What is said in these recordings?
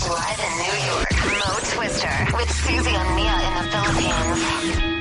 Live in New York, Mo Twister with Susie and Mia in the Philippines.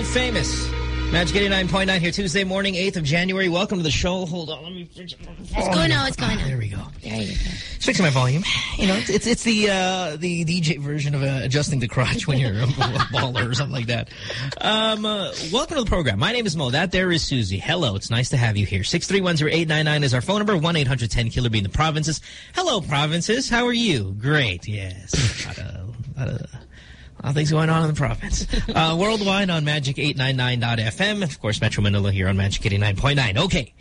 world famous. Magic 89.9 here Tuesday morning, 8th of January. Welcome to the show. Hold on. Let me... It's oh, going on. It's going on. There we go. There you go. Fixing my volume. You know, it's it's the uh, the DJ version of uh, adjusting the crotch when you're a baller or something like that. Um, uh, welcome to the program. My name is Mo. That there is Susie. Hello. It's nice to have you here. 6310899 is our phone number. 1-800-10-KILLER-B in the provinces. Hello, provinces. How are you? Great. Yes. Things going on in the province. Uh, worldwide on magic899.fm. Of course, Metro Manila here on Magic 89.9. Okay.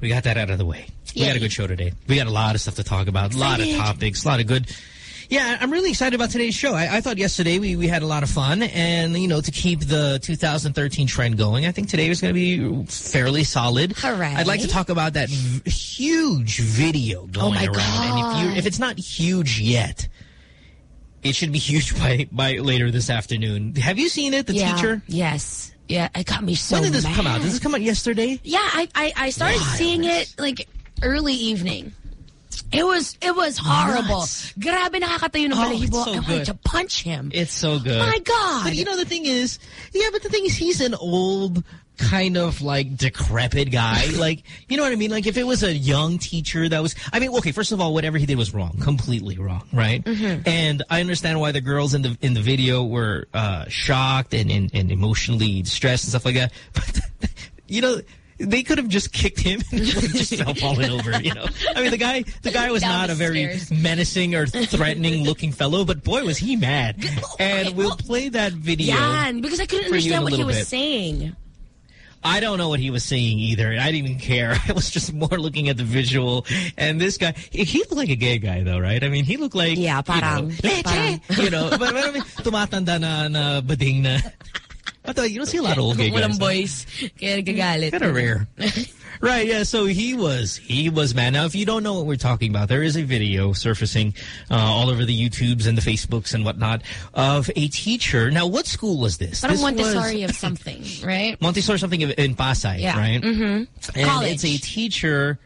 We got that out of the way. We got a good show today. We got a lot of stuff to talk about. A lot of topics. A lot of good... Yeah, I'm really excited about today's show. I, I, thought yesterday we, we had a lot of fun. And, you know, to keep the 2013 trend going, I think today is going to be fairly solid. Hooray. I'd like to talk about that huge video going oh around. God. And if, you, if it's not huge yet it should be huge by by later this afternoon. Have you seen it, the yeah. teacher? Yes. Yeah, it got me so when did this mad. come out? Did this come out yesterday? Yeah, I, I, I started seeing it like early evening. It was it was horrible. Nuts. Grabe nakakatayo ng Oh, balahibo. so I wanted to punch him. It's so good. My God. But you know, the thing is, yeah, but the thing is, he's an old, kind of like decrepit guy. like, you know what I mean? Like, if it was a young teacher that was, I mean, okay, first of all, whatever he did was wrong, completely wrong, right? Mm-hmm. And I understand why the girls in the in the video were uh, shocked and, and and emotionally distressed and stuff like that. But you know. They could have just kicked him and just fell falling over, you know. I mean, the guy, the guy was Down not a very stairs. menacing or threatening looking fellow, but boy, was he mad. And we'll play that video. Yan, because I couldn't for you in understand what he was bit. saying. I don't know what he was saying either. and I didn't even care. I was just more looking at the visual. And this guy, he he looked like a gay guy though, right? I mean, he looked like, Yeah, parang- you know, parang. you know, but, but I mean, tumatanda na, na bading na. I thought, uh, you don't see a lot of old gay guys. Walang boys. Kaya nagagalit. Kind of rare. Right, yeah, so he was, he was mad. Now, if you don't know what we're talking about, there is a video surfacing uh, all over the YouTubes and the Facebooks and whatnot of a teacher. Now, what school was this? Parang this was Montessori of something, right? Montessori something in Pasay, Yeah. right? Mm-hmm. And College. it's a teacher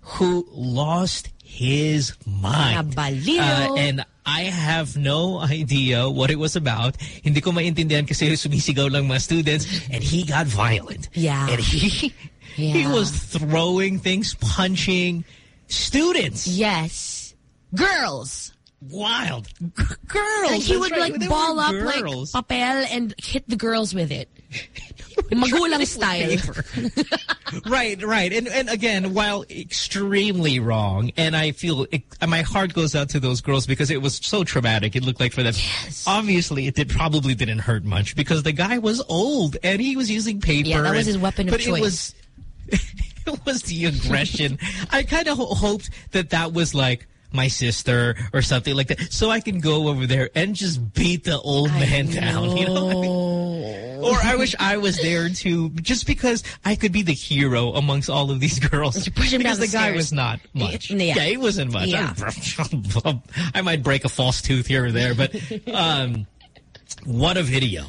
who lost his mind. Uh, and I have no idea what it was about. Hindi ko maintindihan kasi sumisigaw lang mga students and he got violent. Yeah. And he he was throwing things, punching students. Yes. Girls. Wild. G- girls. Like he would right. like They ball up girls. like papel and hit the girls with it. Magulang style. right, right. And and again, while extremely wrong, and I feel it, my heart goes out to those girls because it was so traumatic. It looked like for them. Yes. Obviously, it did probably didn't hurt much because the guy was old and he was using paper. Yeah, that was and- his weapon of but choice. It was, it was the aggression. I kind of ho hoped that that was like my sister or something like that, so I can go over there and just beat the old man down. You know. I mean? Or I wish I was there too, just because I could be the hero amongst all of these girls. You push him because down the the guy was not much. Yeah. he wasn't much. Yeah. I might break a false tooth here or there, but um, what a video.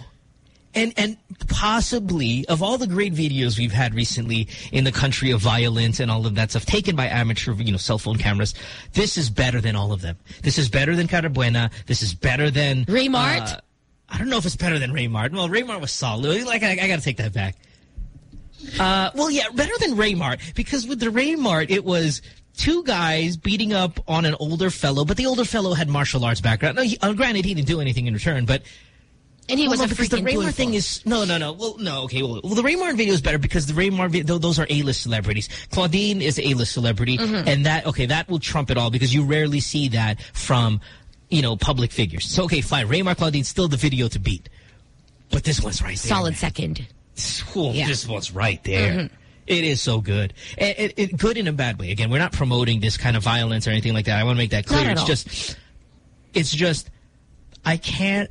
And and possibly of all the great videos we've had recently in the country of violence and all of that stuff taken by amateur, you know, cell phone cameras, this is better than all of them. This is better than Carabuena. This is better than Raymart? uh, I don't know if it's better than Raymart. Well, Raymart was solid. Like I, I got to take that back. Uh, well, yeah, better than Raymart because with the Raymart, it was two guys beating up on an older fellow, but the older fellow had martial arts background. No, he, uh, granted, he didn't do anything in return, but And he was well, a no, because the pulfo. thing is no, no, no. Well, no, okay. Well, well the Raymart video is better because the Raymart video, those are A-list celebrities. Claudine is A-list celebrity, Mm-hmm. and that okay, that will trump it all because you rarely see that from you know public figures. So okay, fine. Raymart Claudine, still the video to beat, but this one's right there. solid man. second. Cool. Yeah. This one's right there. It is so good. And it, it, good in a bad way. Again, we're not promoting this kind of violence or anything like that. I want to make that clear. It's all. just, it's just, I can't,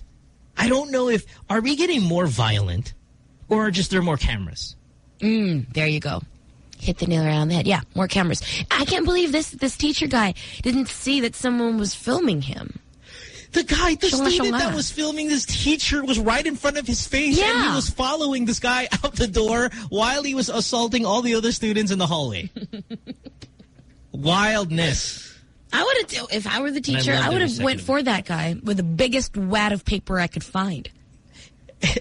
I don't know if, are we getting more violent or are just there are more cameras? Mm, there you go. Hit the nail right on the head. Yeah, more cameras. I can't believe this this teacher guy didn't see that someone was filming him. The guy, the student that was filming this teacher was right in front of his face and he was following this guy out the door while he was assaulting all the other students in the hallway. Wildness. I would have, if I were the teacher, loved I would have went for that guy with the biggest wad of paper I could find.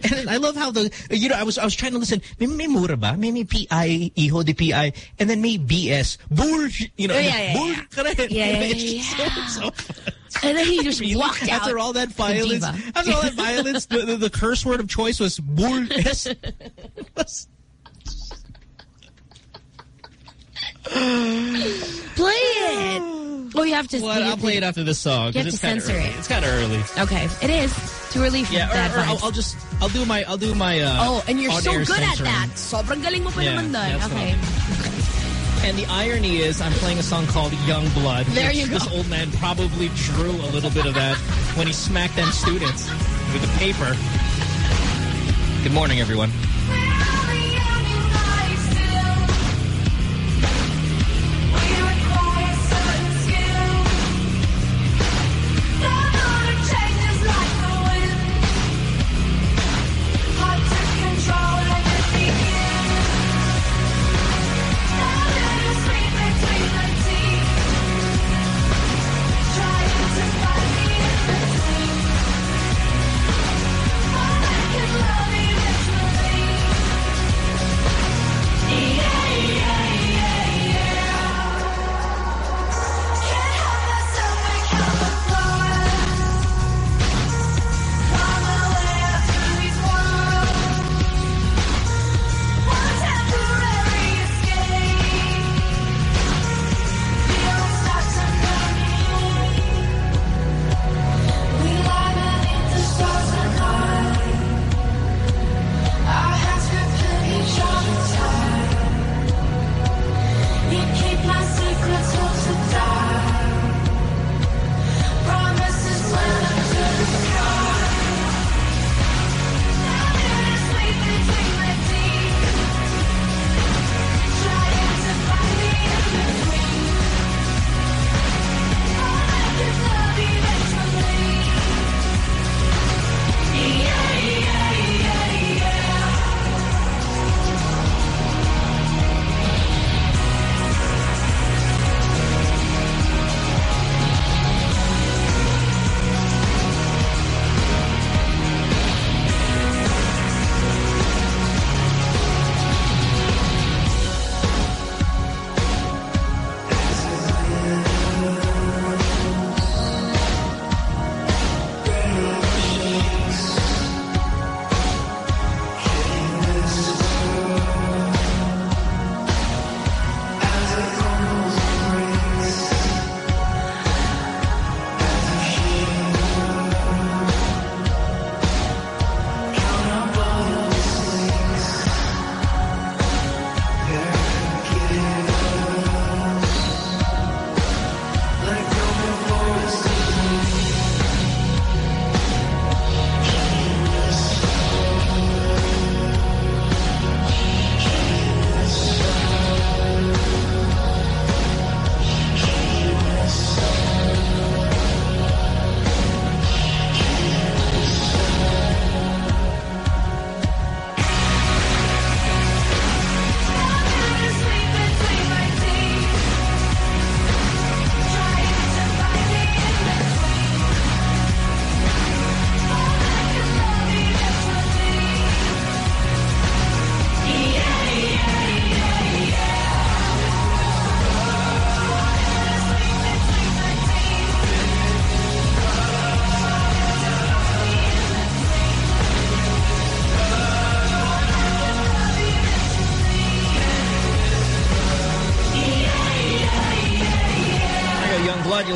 And I love how the you know I was I was trying to listen. May may mura ba? May may PI, hijo de PI, and then may BS. Bullshit. You know. Oh, yeah, yeah, bull- yeah. correct. Yeah, yeah, It's so- so. And then he just Really? walked out. After all that violence, after all that violence, the, the, the curse word of choice was bull. Play it. Oh, you have to. What? you I'll play it after this song. You have it's to kinda censor early. it. It's kind of early. Okay, it is too early for Yeah, bad or, or I'll. I'll just I'll do my I'll do my uh, oh, and you're so on-air good at censoring. that. Sobrang galing mo pa Yeah, naman doon. that's Okay. And the irony is I'm playing a song called Young Blood. There you go. This old man probably drew a little bit of that when he smacked them students with the paper. Good morning, everyone.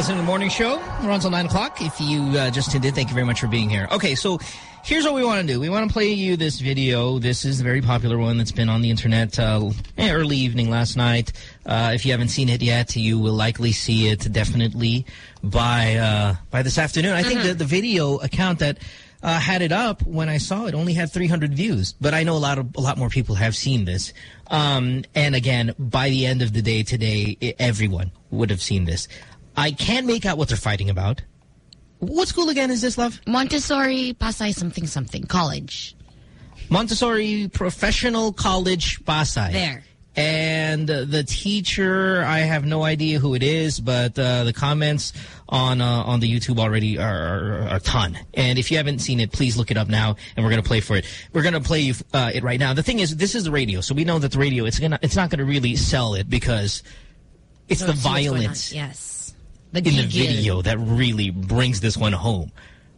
Listen to the morning show. We're on until 9 o'clock. If you uh, just tuned in, thank you very much for being here. Okay, so here's what we want to do. We want to play you this video. This is a very popular one that's been on the internet uh, eh, early evening last night. Uh, if you haven't seen it yet, you will likely see it definitely by uh, by this afternoon. I think that the video account that uh, had it up when I saw it only had 300 views, but I know a lot of a lot more people have seen this. Um, and again, by the end of the day today, everyone would have seen this. I can't make out what they're fighting about. What school again is this, love? Montessori Pasay something something college. Montessori Professional College, Pasay. There. And the teacher, I have no idea who it is, but uh, the comments on uh, on the YouTube already are, are, a ton. And if you haven't seen it, please look it up now, and we're gonna play for it. We're gonna play uh, it right now. The thing is, this is the radio, so we know that the radio it's gonna it's not gonna really sell it because it's the Let's see what's going on. violence Yes. The in the video that really brings this one home.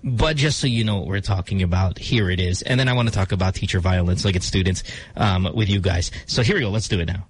But just so you know what we're talking about, here it is. And then I want to talk about teacher violence, like it's students, um, with you guys. So here we go. Let's do it now.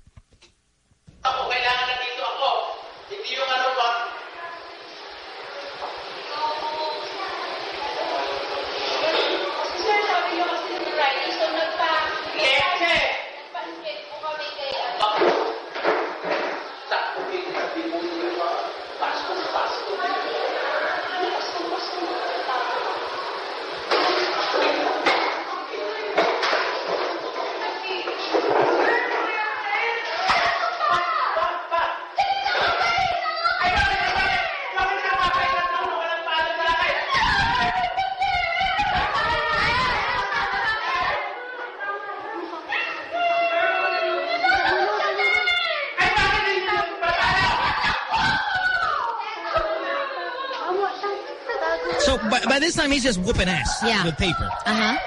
He's just whooping ass Yeah. with paper. Uh-huh.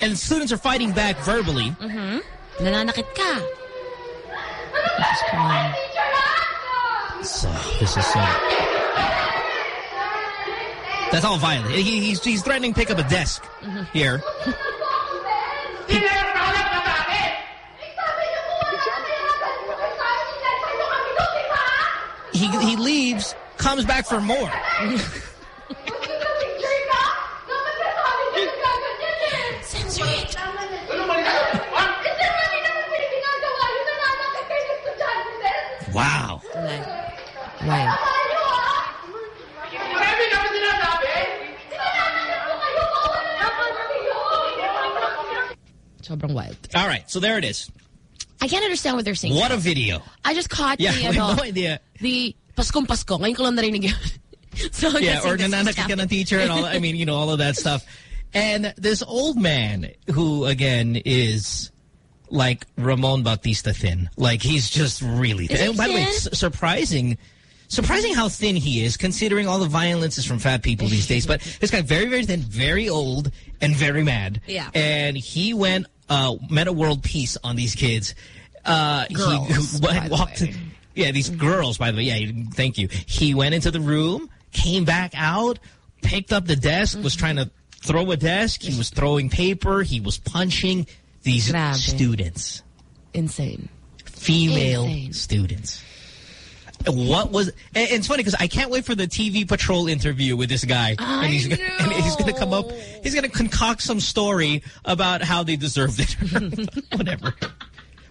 And students are fighting back verbally. Nananakit ka. So, this is so... That's all violent. He, he's, he's threatening to pick up a desk here. Sino yung nakahanap na bakit? He, he leaves, comes back for more. Censor it. Ano mali na? Ha? Wow. Right. Sobrang wild. All right, so there it is. I can't understand what they're saying. What a video. I just caught Yeah, the, we uh, no idea. the Paskong Pasko. Ngayon ko lang narinig yun. so, Yeah, guessing or nananakit ka ng teacher and all, I mean, you know, all of that stuff. And this old man who, again, is like Ramon Bautista thin. Like, he's just really thin. And by the way, it's surprising, surprising how thin he is, considering all the violence is from fat people these days. But this guy, very, very thin, very old, and very mad. Yeah. And he went, uh, Metta World Peace on these kids. Uh, Girls, he the walked, way. Yeah, these girls, by the way. Yeah, thank you. He went into the room, came back out, picked up the desk, was trying to throw a desk. He was throwing paper. He was punching these Grabe. students, Insane. female Insane. students. What was? And it's funny because I can't wait for the TV Patrol interview with this guy, I and he's gonna, and he's going to come up. He's going to concoct some story about how they deserved it, whatever.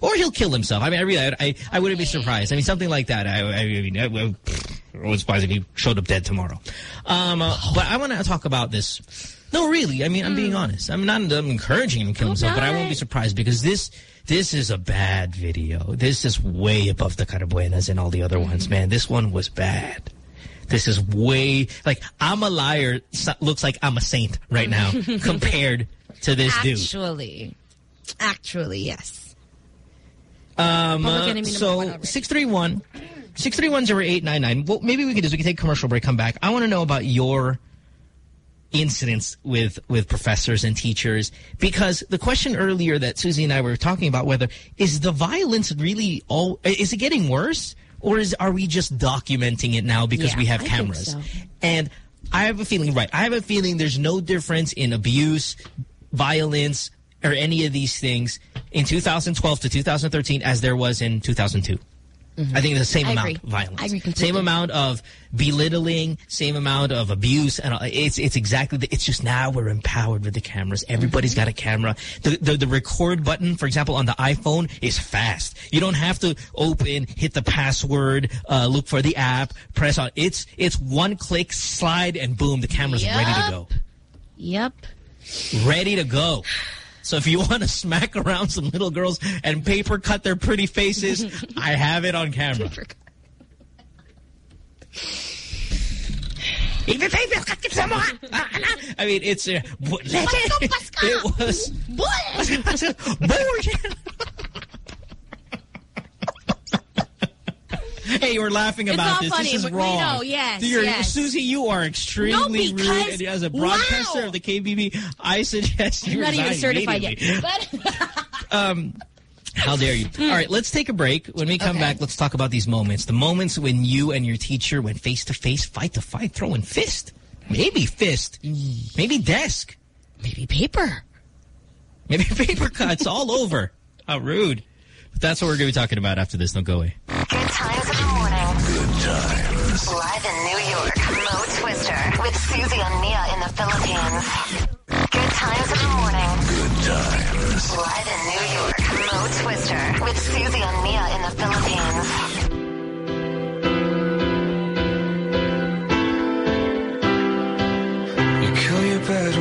Or he'll kill himself. I mean, I really, I, I, I wouldn't be surprised. I mean, something like that. I, I mean, I, I, was surprised if he showed up dead tomorrow. Um, uh, but I want to talk about this. No, really. I mean, I'm being honest. I'm not I'm encouraging him to kill himself, but I won't be surprised because this this is a bad video. This is way above the Carabuenas and all the other ones, man. This one was bad. This is way like I'm a liar. Looks like I'm a saint right now compared to this dude. Actually. Actually, yes. Um, uh, so one already. 631 6310899. Well, maybe we can do is we can take a commercial break, come back. I want to know about your incidents with with professors and teachers because the question earlier that Susie and I were talking about whether is the violence really all is it getting worse or is are we just documenting it now because Yeah, we have cameras so. and I have a feeling right I have a feeling there's no difference in abuse violence or any of these things in 2012 to 2013 as there was in 2002 I think the same. I amount agree. of violence. I agree completely. Same amount of belittling, same amount of abuse, and it's it's exactly. The, it's just now we're empowered with the cameras. Everybody's got a camera. The, the the record button, for example, on the iPhone is fast. You don't have to open, hit the password, uh, look for the app, press on. It's it's one click, slide, and boom, the camera's ready to go, Yep. ready to go. So if you want to smack around some little girls and paper cut their pretty faces, I have it on camera. Paper cut sa mukha. Ano? I mean, it's uh. It was bullshit. Hey, were laughing about this. funny, this is wrong. know, yes, You're- yes. Susie, you are extremely No, because- rude. And as a broadcaster wow. of the KBP, I suggest you I'm not even certified yet. But um, How dare you? Hmm. All right, let's take a break. When we come Okay. back, let's talk about these moments. The moments when you and your teacher went face to face, fight to fight, throwing fist. Maybe fist. Maybe desk. maybe paper. Maybe paper cuts all over. How rude. But that's what we're going to be talking about after this. Don't go away. Susie and Mia in the Philippines. Good times in the morning. Good times. Live in New York, Mo Twister with Susie and Mia in the Philippines. You kill your bed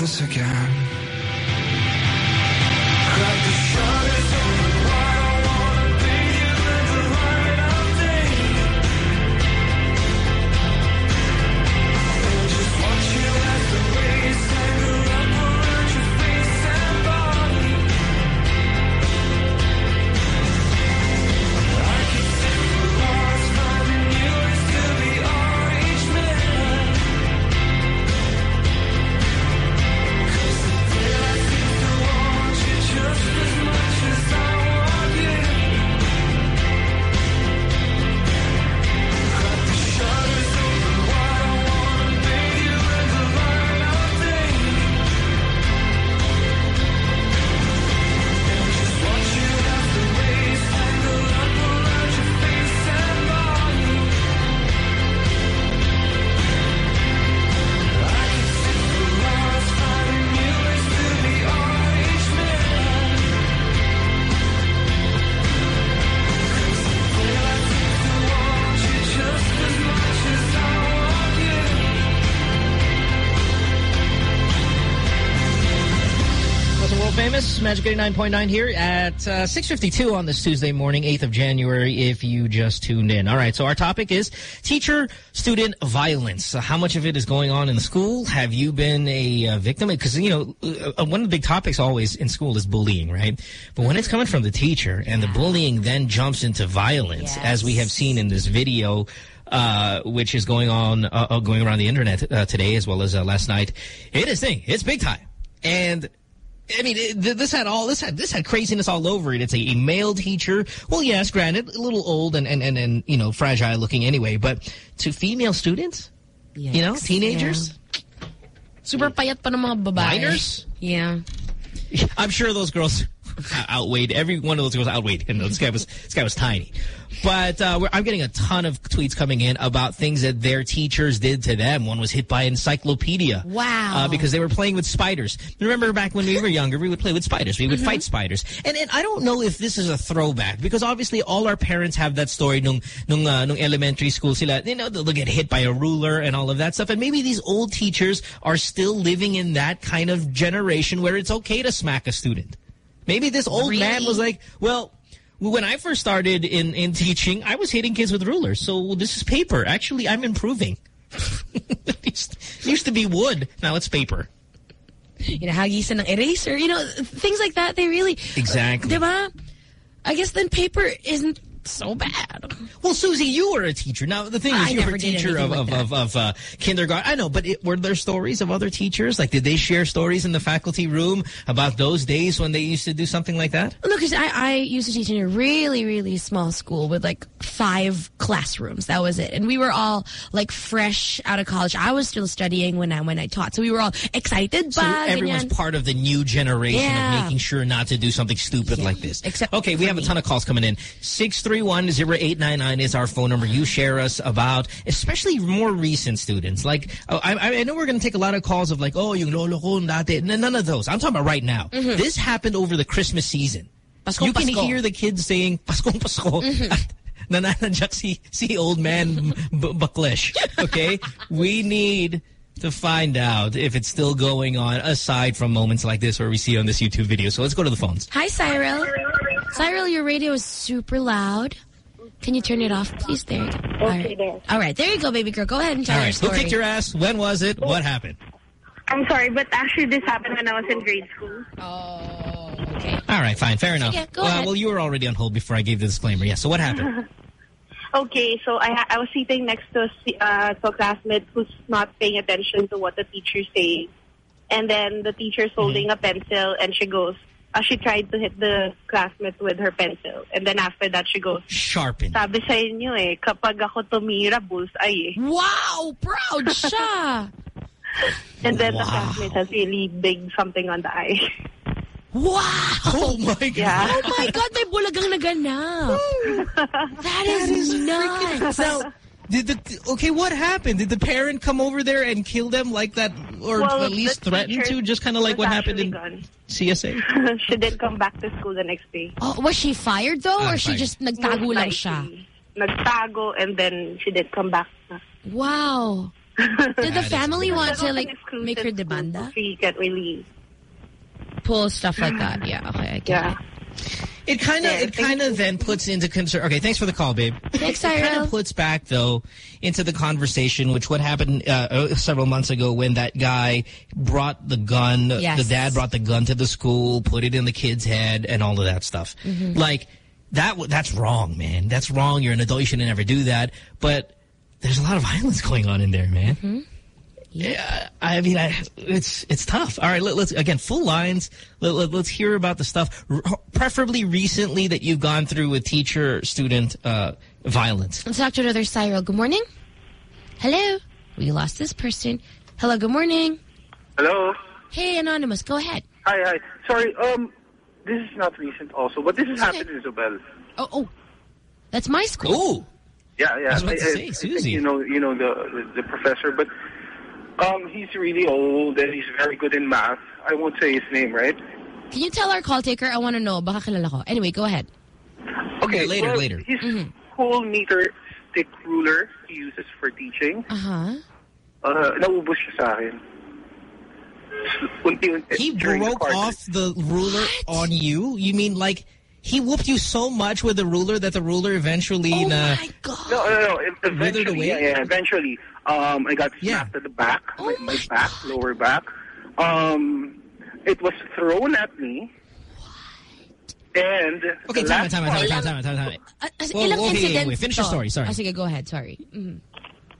this again. Magic 89.9 here at uh, 6.52 on this Tuesday morning, 8th of January, if you just tuned in. All right, so our topic is teacher-student violence. So how much of it is going on in the school? Have you been a uh, victim? Because, you know, uh, one of the big topics always in school is bullying, right? But when it's coming from the teacher and the bullying then jumps into violence, as we have seen in this video, uh, which is going on, uh, uh, going around the internet uh, today as well as uh, last night, it is thing. It's big time. And I mean, it, this had all this had this had craziness all over it. It's a, a male teacher. Well, yes, granted, a little old and and and, and you know fragile looking anyway, but to female students, you know, teenagers, yeah. Super payat pa ng mga babae. minors. Yeah. I'm sure those girls outweighed every one of those girls outweighed him. This guy was this guy was tiny, but uh, we're, I'm getting a ton of tweets coming in about things that their teachers did to them. One was hit by an encyclopedia. Wow. Uh, because they were playing with spiders. Remember back when we were younger, we would play with spiders. We would Mm-hmm. fight spiders. And and I don't know if this is a throwback because obviously all our parents have that story nung nung uh, nung elementary school sila. You know they'll get hit by a ruler and all of that stuff. And maybe these old teachers are still living in that kind of generation where it's okay to smack a student. Maybe this old man was like, well, when I first started in, in teaching, I was hitting kids with rulers. So this is paper. Actually, I'm improving. it used to be wood. Now it's paper. You know, hagisan ng eraser. You know, things like that. They really... Exactly. Diba? I guess then paper isn't so bad. Well, Susie, you were a teacher. Now, the thing is, I you were a teacher of, like of, of uh, kindergarten. I know, but it, were there stories of other teachers? Like, did they share stories in the faculty room about those days when they used to do something like that? Look, I, I used to teach in a really, really small school with like five classrooms. That was it. And we were all like fresh out of college. I was still studying when I when I taught. So we were all excited. So ba, everyone's ganyan. part of the new generation Yeah. of making sure not to do something stupid like this. Except okay, we have a ton of calls coming in. 631-0899 is our phone number. You share us about, especially more recent students. Like, uh, I, I know we're going to take a lot of calls of like, oh, yung lolo ko dati. N- None of those. I'm talking about right now. This happened over the Christmas season. Paskong you can Pasko. hear the kids saying, Paskong Pasko. At nananadyak si, si old man B- Baklish. Okay? we need to find out if it's still going on aside from moments like this where we see on this YouTube video. So let's go to the phones. Hi, Cyril. Cyril, your radio is super loud. Can you turn it off, please? There you go. All right. there. All right, there you go, baby girl. Go ahead and tell All your right. Who kicked your ass? When was it? What happened? I'm sorry, but actually this happened when I was in grade school. Oh, okay. All right, fine, fair enough. Yeah, go Uh, ahead. well, you were already on hold before I gave the disclaimer. Yeah. So what happened? Okay, so I I was sitting next to a s- uh, to a classmate who's not paying attention to what the teacher's saying, and then the teacher's holding a pencil, and she goes, uh, she tried to hit the classmate with her pencil, and then after that she goes, Sharpen. sabi sa inyo eh, kapag ako tumira, bullseye eh. Wow, proud siya. And then the classmate has really big something on the eye. Wow. Oh my god. Yeah. Oh my God, may bulagang naganap. that is, nuts. Now, did the okay? What happened? Did the parent come over there and kill them like that, or Well, at least threaten to? Just kind of like what happened in gone. CSA. she did come back to school the next day. Oh, was she fired though, Ah, or she just nagtago Most lang siya? Nagtago and then she did come back. Wow. Did the family want to like make her school, demanda? so She get really, Pull stuff like that. Yeah. Okay. I get yeah. it. It kind of it kind of then puts into concern. Okay, thanks for the call, babe. Thanks, It kind of puts back though into the conversation, which what happened uh, uh, several months ago when that guy brought the gun. Yes. The dad brought the gun to the school, put it in the kid's head, and all of that stuff. Mm-hmm. Like that. That's wrong, man. That's wrong. You're an adult. You shouldn't ever do that. But there's a lot of violence going on in there, man. Mm-hmm. Yeah, I mean, I, it's it's tough. All right, let, us again full lines. Let, let, us hear about the stuff, preferably recently that you've gone through with teacher-student uh, violence. Let's talk to another Cyril. Good morning. Hello. We lost this person. Hello. Good morning. Hello. Hey, anonymous. Go ahead. Hi, hi. Sorry, um, this is not recent also, but this has It's okay. happened in Isabel. Oh, oh. That's my school. Ooh, Yeah, yeah. I was about to say, think Susie. you know, you know the, the the professor, but um, he's really old and he's very good in math. I won't say his name, right? Can you tell our call taker? I want to know. Baka kilala ko. Anyway, go ahead. Okay, later, well, later. His whole meter stick ruler he uses for teaching, Uh-huh. uh, naubos siya sa akin. He during the broke off the ruler on you. You mean like he whooped you so much with the ruler that the ruler eventually? Oh na, my God. No, no, no. Eventually, away? yeah, yeah, eventually, um, I got Yeah. snapped at the back, Oh my, my my back, lower back. Um, it was thrown at me. And Okay, time, last time, time, part- time, time, time, time. Uh, Whoa, ilang whoa, wait, wait, incidents wait. Finish your story, sorry. Ah, sige, go ahead. Sorry. Mhm.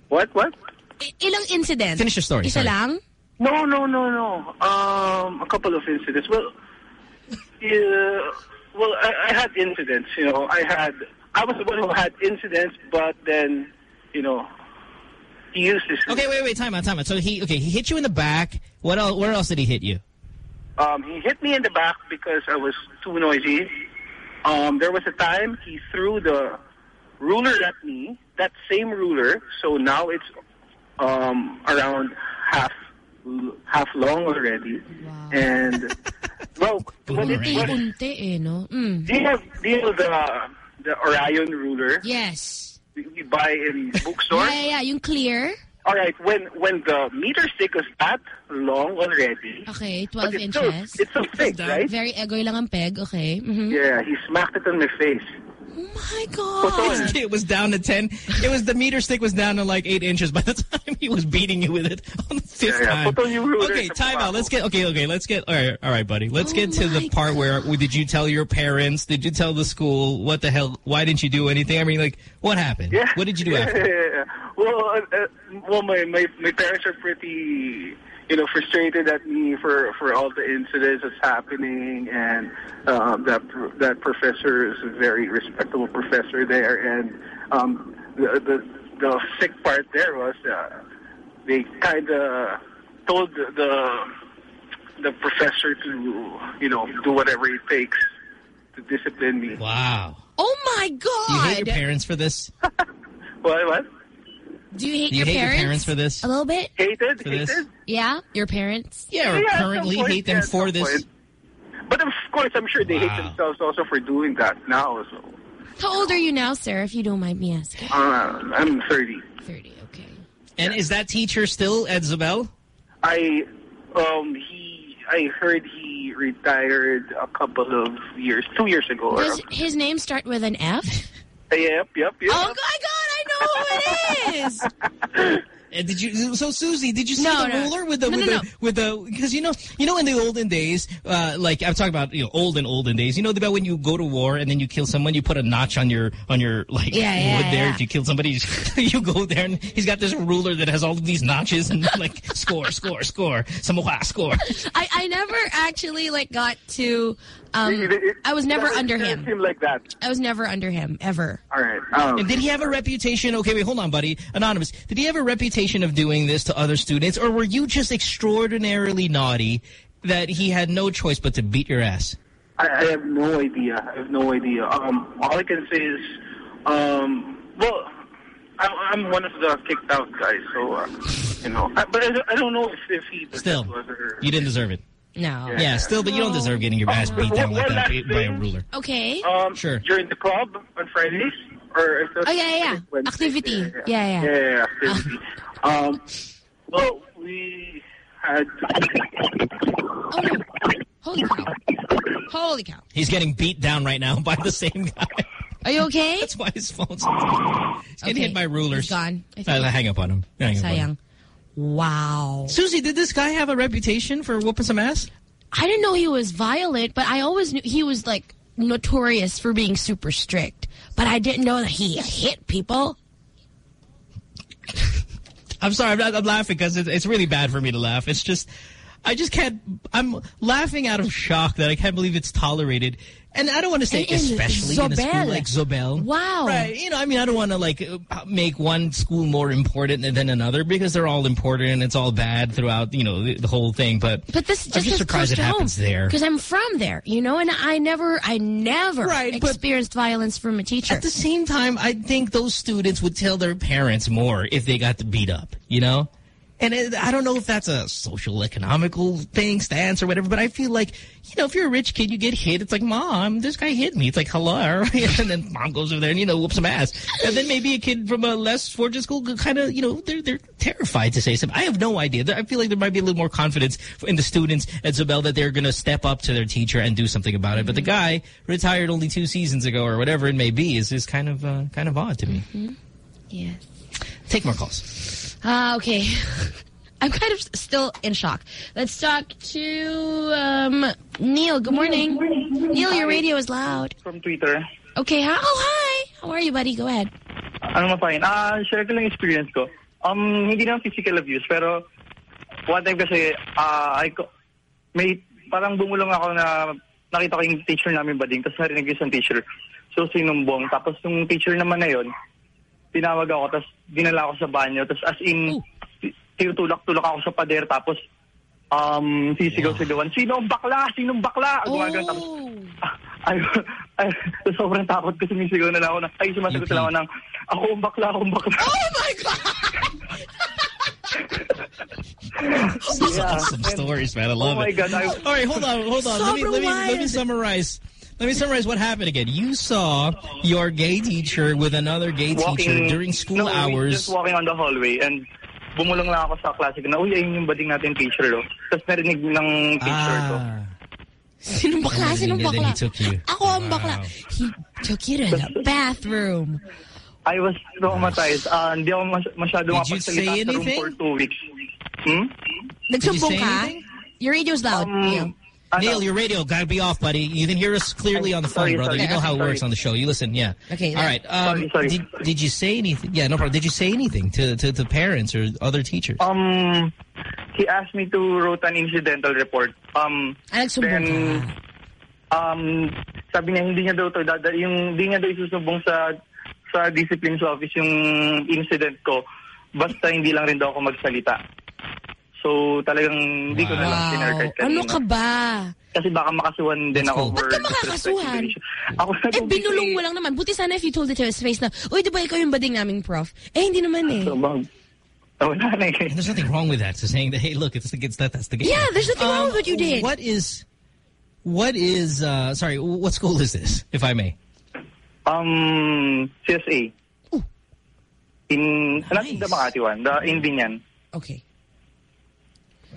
What? What? I- ilang incidents? Finish your story, Isa sorry. lang? No, no, no, no. Um, a couple of incidents. Well, yeah, well, I, I had incidents. You know, I had. I was the one who had incidents, but then, you know, he this. Okay, wait, wait, time out, time out. So he, okay, he hit you in the back. What else? Where else did he hit you? Um, he hit me in the back because I was too noisy. Um, there was a time he threw the ruler at me, that same ruler. So now it's um, around half half long already. And well, when it, when, Unti-unti no? Mm. do you have do you know the the Orion ruler Yes. We, we buy in bookstores? Yeah, yeah, yeah. Yung clear. All right, when when the meter stick is that long already, Okay, but 12 it's still, it's so thick, right? Very egoy lang ang peg. Okay. Mhm. Yeah, he smacked it on my face. Oh my God. It was down to 10. It was the meter stick was down to like 8 inches by the time he was beating you with it on the fifth Yeah, yeah. time. Putol Okay, sa time out. Let's get okay, okay. Let's get all right, all right, buddy. Let's Oh get to the my part where did you tell your parents? Did you tell the school? What the hell? Why didn't you do anything? I mean, like, what happened? Yeah. What did you do yeah, after? yeah, yeah. Well, uh, uh, well, my, my my parents are pretty, you know, frustrated at me for for all the incidents that's happening, and um, that that professor is a very respectable professor there, and um, the the the sick part there was uh, they kind of told the, the the professor to, you know, do whatever it takes to discipline me. Wow. Oh my Do you hate your parents for this? What? What? Do you hate Do you your hate parents? your parents for this? A little bit? Hated? For this? Hated? Yeah? Your parents? Yeah, or Yeah, currently point, hate them yeah, for this. point. But of course, I'm sure they hate themselves also for doing that now. So How old are you now, sir, if you don't mind me asking? uh, I'm 30. 30, okay. And is that teacher still Ed Zabel? I um he I heard he retired a couple of years, two years ago. Does his name start with an F? yep, yep, yep. Oh my God, I know who it is. And did you? So Susie, did you see No, the no. ruler with the No, with no, the no. with the because you know you know in the olden days, uh, like I'm talking about you know olden olden days. You know about when you go to war and then you kill someone, you put a notch on your on your like Yeah, yeah, wood there. yeah. If you kill somebody, you go there and he's got this ruler that has all of these notches and like score, score, score, samoa, score. I, I never actually like got to. Um, It- it- I was never it under doesn't him. seem like that. I was never under him ever. All right. Um, And did he have a reputation? Okay, wait, hold on, buddy. Anonymous. Did he have a reputation of doing this to other students, or were you just extraordinarily naughty that he had no choice but to beat your ass? I, I have no idea. I have no idea. Um, all I can say is, um, well, I'm, I'm one of the kicked out guys, so uh, you know. I, but I, don't- know if, if he Still, that to other- you didn't deserve it. No. Yeah, still, but you don't deserve getting your ass beat down like that by, by a ruler. Okay. Um, Sure. During the club on Fridays, or if Oh, yeah, yeah, yeah. Wednesday, Activity. Yeah, Yeah, yeah. yeah, yeah, activity. um, well, we had. Oh no. Holy cow. Holy cow. He's getting beat down right now by the same guy. Are you okay? That's why his phone's. He's getting Okay, hit by rulers. he's gone, I think. Uh, hang up on him. Hang up on him. Sayang. Wow. Susie, did this guy have a reputation for whooping some ass? I didn't know he was violent, but I always knew he was like notorious for being super strict. But I didn't know that he hit people. I'm sorry, I'm, not, I'm laughing because it's, it's really bad for me to laugh. It's just, I just can't, I'm laughing out of shock that I can't believe it's tolerated. And I don't want to say And- and especially in a school like Zobel. Wow. Right. You know, I mean, I don't want to like make one school more important than another because they're all important and it's all bad throughout, you know, the, the whole thing. But, But this I'm just just surprised it happens home. there. Because I'm from there, you know, and I never, I never Right, experienced violence from a teacher. At the same time, I think those students would tell their parents more if they got beat up, you know? And it, I don't know if that's a social economical thing, stance or whatever, but I feel like, you know, if you're a rich kid, you get hit. It's like, mom, this guy hit me. It's like, hello. And then mom goes over there and, you know, whoops some ass. And then maybe a kid from a less fortunate school kind of, you know, they're, they're terrified to say something. I have no idea. I feel like there might be a little more confidence in the students at Zabel that they're going to step up to their teacher and do something about it. But the guy retired only two seasons ago or whatever it may be is, is kind of, uh, kind of odd to me. yes. Take more calls. Ah, okay. I'm kind of still in shock. Let's talk to um, Neil. Good morning. Neil, your radio is loud. From Twitter. Okay, hi. Oh, hi. How are you, buddy? Go ahead. Ano mo fine? Ah, share ko lang experience ko. Um, hindi naman physical abuse, pero one time kasi, ah, I, may, parang bumulong ako na nakita ko yung teacher namin bading, tapos narinig ko isang teacher. So, sinumbong. Tapos yung teacher naman na yon tinawag ako, tapos dinala ako sa banyo, tapos as in, ti- tinutulak-tulak ako sa pader, tapos um, sisigaw-sigawan, sinong bakla? Sinong bakla? Gumagano, tapos ay, ay, sobrang takot ko sumisigaw na lang ako na, ay, sumasagot na lang ako ng, ako ang bakla, ako ang bakla. Oh my God! Those are awesome stories, man. I love Oh my it. God, I- All right, hold on, hold on. Let me, let me, let me summarize. Let me summarize what happened again. You saw your gay teacher with another gay teacher during school no, hours. just walking on the hallway and bumulong lang ako sa klase ko na, uy, ayun yung bading natin teacher, oh. Tapos narinig ng teacher ko. Ah. Sinong bakla? And Sinong then bakla? he took you. Ako ang bakla. He took you to the bathroom. I was traumatized. Ah, hindi ako mas- masyado Did you say makapagsalita sa room anything? for two weeks. Hmm? Nagsumbong say ka? anything? Your radio's loud. Neil. Ano? Neil, your radio gotta be off, buddy. You can hear us clearly on the phone, Sorry, brother. sorry. You know how it Sorry. works on the show. You listen, yeah. Okay, All right. Um, Sorry, sorry. Did, did you say anything? Yeah, no problem. Did you say anything to, to, to parents or other teachers? Um, he asked me to wrote an incidental report. Um, Ah, then, um, sabi niya hindi niya daw to dada, yung hindi niya daw isusumbong sa sa discipline's office yung incident ko basta hindi lang rin daw ako magsalita. So talagang hindi ko na lang sinare kahit Ano kanino. ka ba? Kasi baka makasuhan din ako cool. for Ba't ka makakasuhan? disrespect. Ako na Eh, binulong mo lang naman. Buti sana if you told it to his face na, Uy, di ba ikaw yung bading naming prof? Eh, hindi naman eh. So, bang, wala na eh. And there's nothing wrong with that. So saying that, hey, look, it's against that. That's the game. Yeah, there's nothing wrong with what you did. What is, what is, uh, sorry, what school is this, if I may? Um, CSA. In, not in the Makati one, the in Biñan. Okay.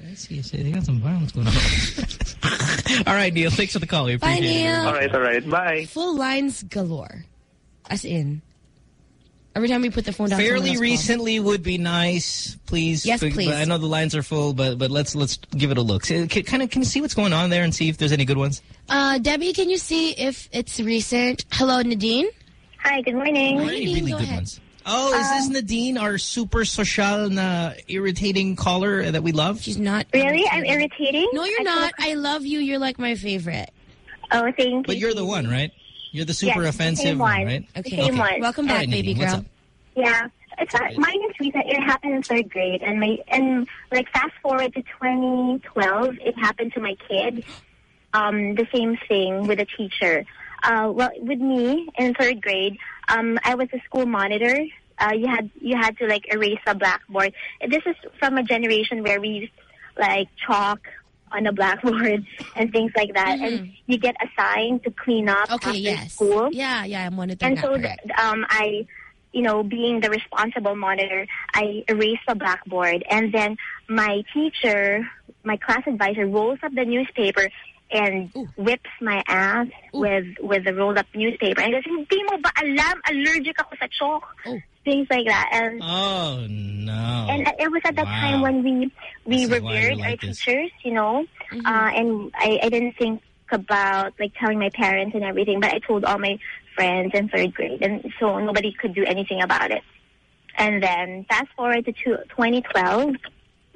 Let's see, they got some violence going on. All right, Neil. Thanks for the call. We Bye, appreciate it. All right, all right. Bye. Full lines galore. Us in, every time we put the phone down, Fairly else calls. recently would be nice, please. Yes, But- please. But I know the lines are full, but but let's let's give it a look. See, Can, kind of can you see what's going on there and see if there's any good ones? Uh, Debbie, can you see if it's recent? Hello, Nadine. Hi, good morning. Are there any really go good ahead. ones? Oh, is this Nadine, our super social na irritating caller that we love? She's not. Really? I'm irritating? No, you're I not. I love you. You're like my favorite. Oh, thank But you. But you're the one, right? You're the super Yes, the offensive same one. right? The Okay. same one. Welcome back, right, baby Nadine, what's girl. up? Yeah. It's not, mine is recent. It happened in third grade, and my and like fast forward to 2012, it happened to my kid. Um, the same thing with a teacher. Uh, well, with me in third grade, um, I was a school monitor. Uh, you had you had to like erase the blackboard. This is from a generation where we used like chalk on the blackboard and things like that, and you get assigned to clean up Mm-hmm. Okay, after yes. school. Yeah, yeah, I'm monitoring And so, um, I, you know, being the responsible monitor, I erased the blackboard, and then my teacher, my class advisor, rolls up the newspaper and whips my ass with with a rolled up newspaper, and goes, "Hindi mo ba alam? Allergic ako sa chalk." Oh. Things like that, and Oh no! and it was at that Wow. time when we we This is revered you our this. teachers, you know, Mm-hmm. uh, and I, I didn't think about like telling my parents and everything, but I told all my friends in third grade, and so nobody could do anything about it. And then fast forward to 2012,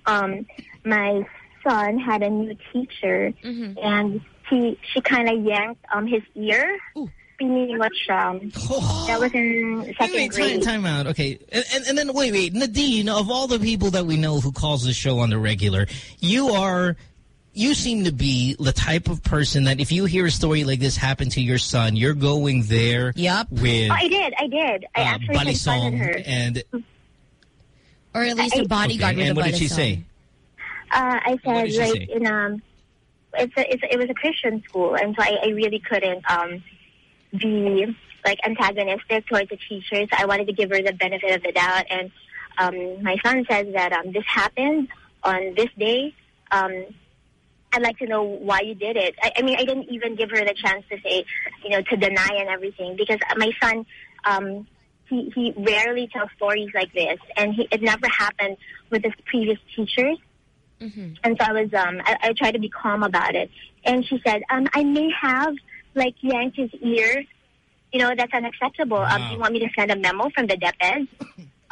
um, my son had a new teacher, Mm-hmm. and he she kind of yanked um his ear. Piniliwat siya. That was in Wait, second wait, time, grade. time out. Okay, and, and, and then wait, wait, Nadine. Of all the people that we know who calls the show on the regular, you are, you seem to be the type of person that if you hear a story like this happen to your son, you're going there. Yup. With Oh, I did. I did. I uh, actually confronted balisong her. and Or at least I- a bodyguard okay, with and a what did she balisong. say? Uh, I said like say? in um, it's a, it's a, it was a Christian school, and so I, I really couldn't um be like antagonistic towards the teachers. I wanted to give her the benefit of the doubt, and um, my son says that um this happened on this day. Um, I'd like to know why you did it. I, I mean, I didn't even give her the chance to say, you know, to deny and everything because my son, um, he, he rarely tells stories like this, and he, it never happened with his previous teachers. And so I was, um, I, I tried to be calm about it. And she said, um, I may have like yanked his ear. You know, that's unacceptable. Um, do you want me to send a memo from the DepEd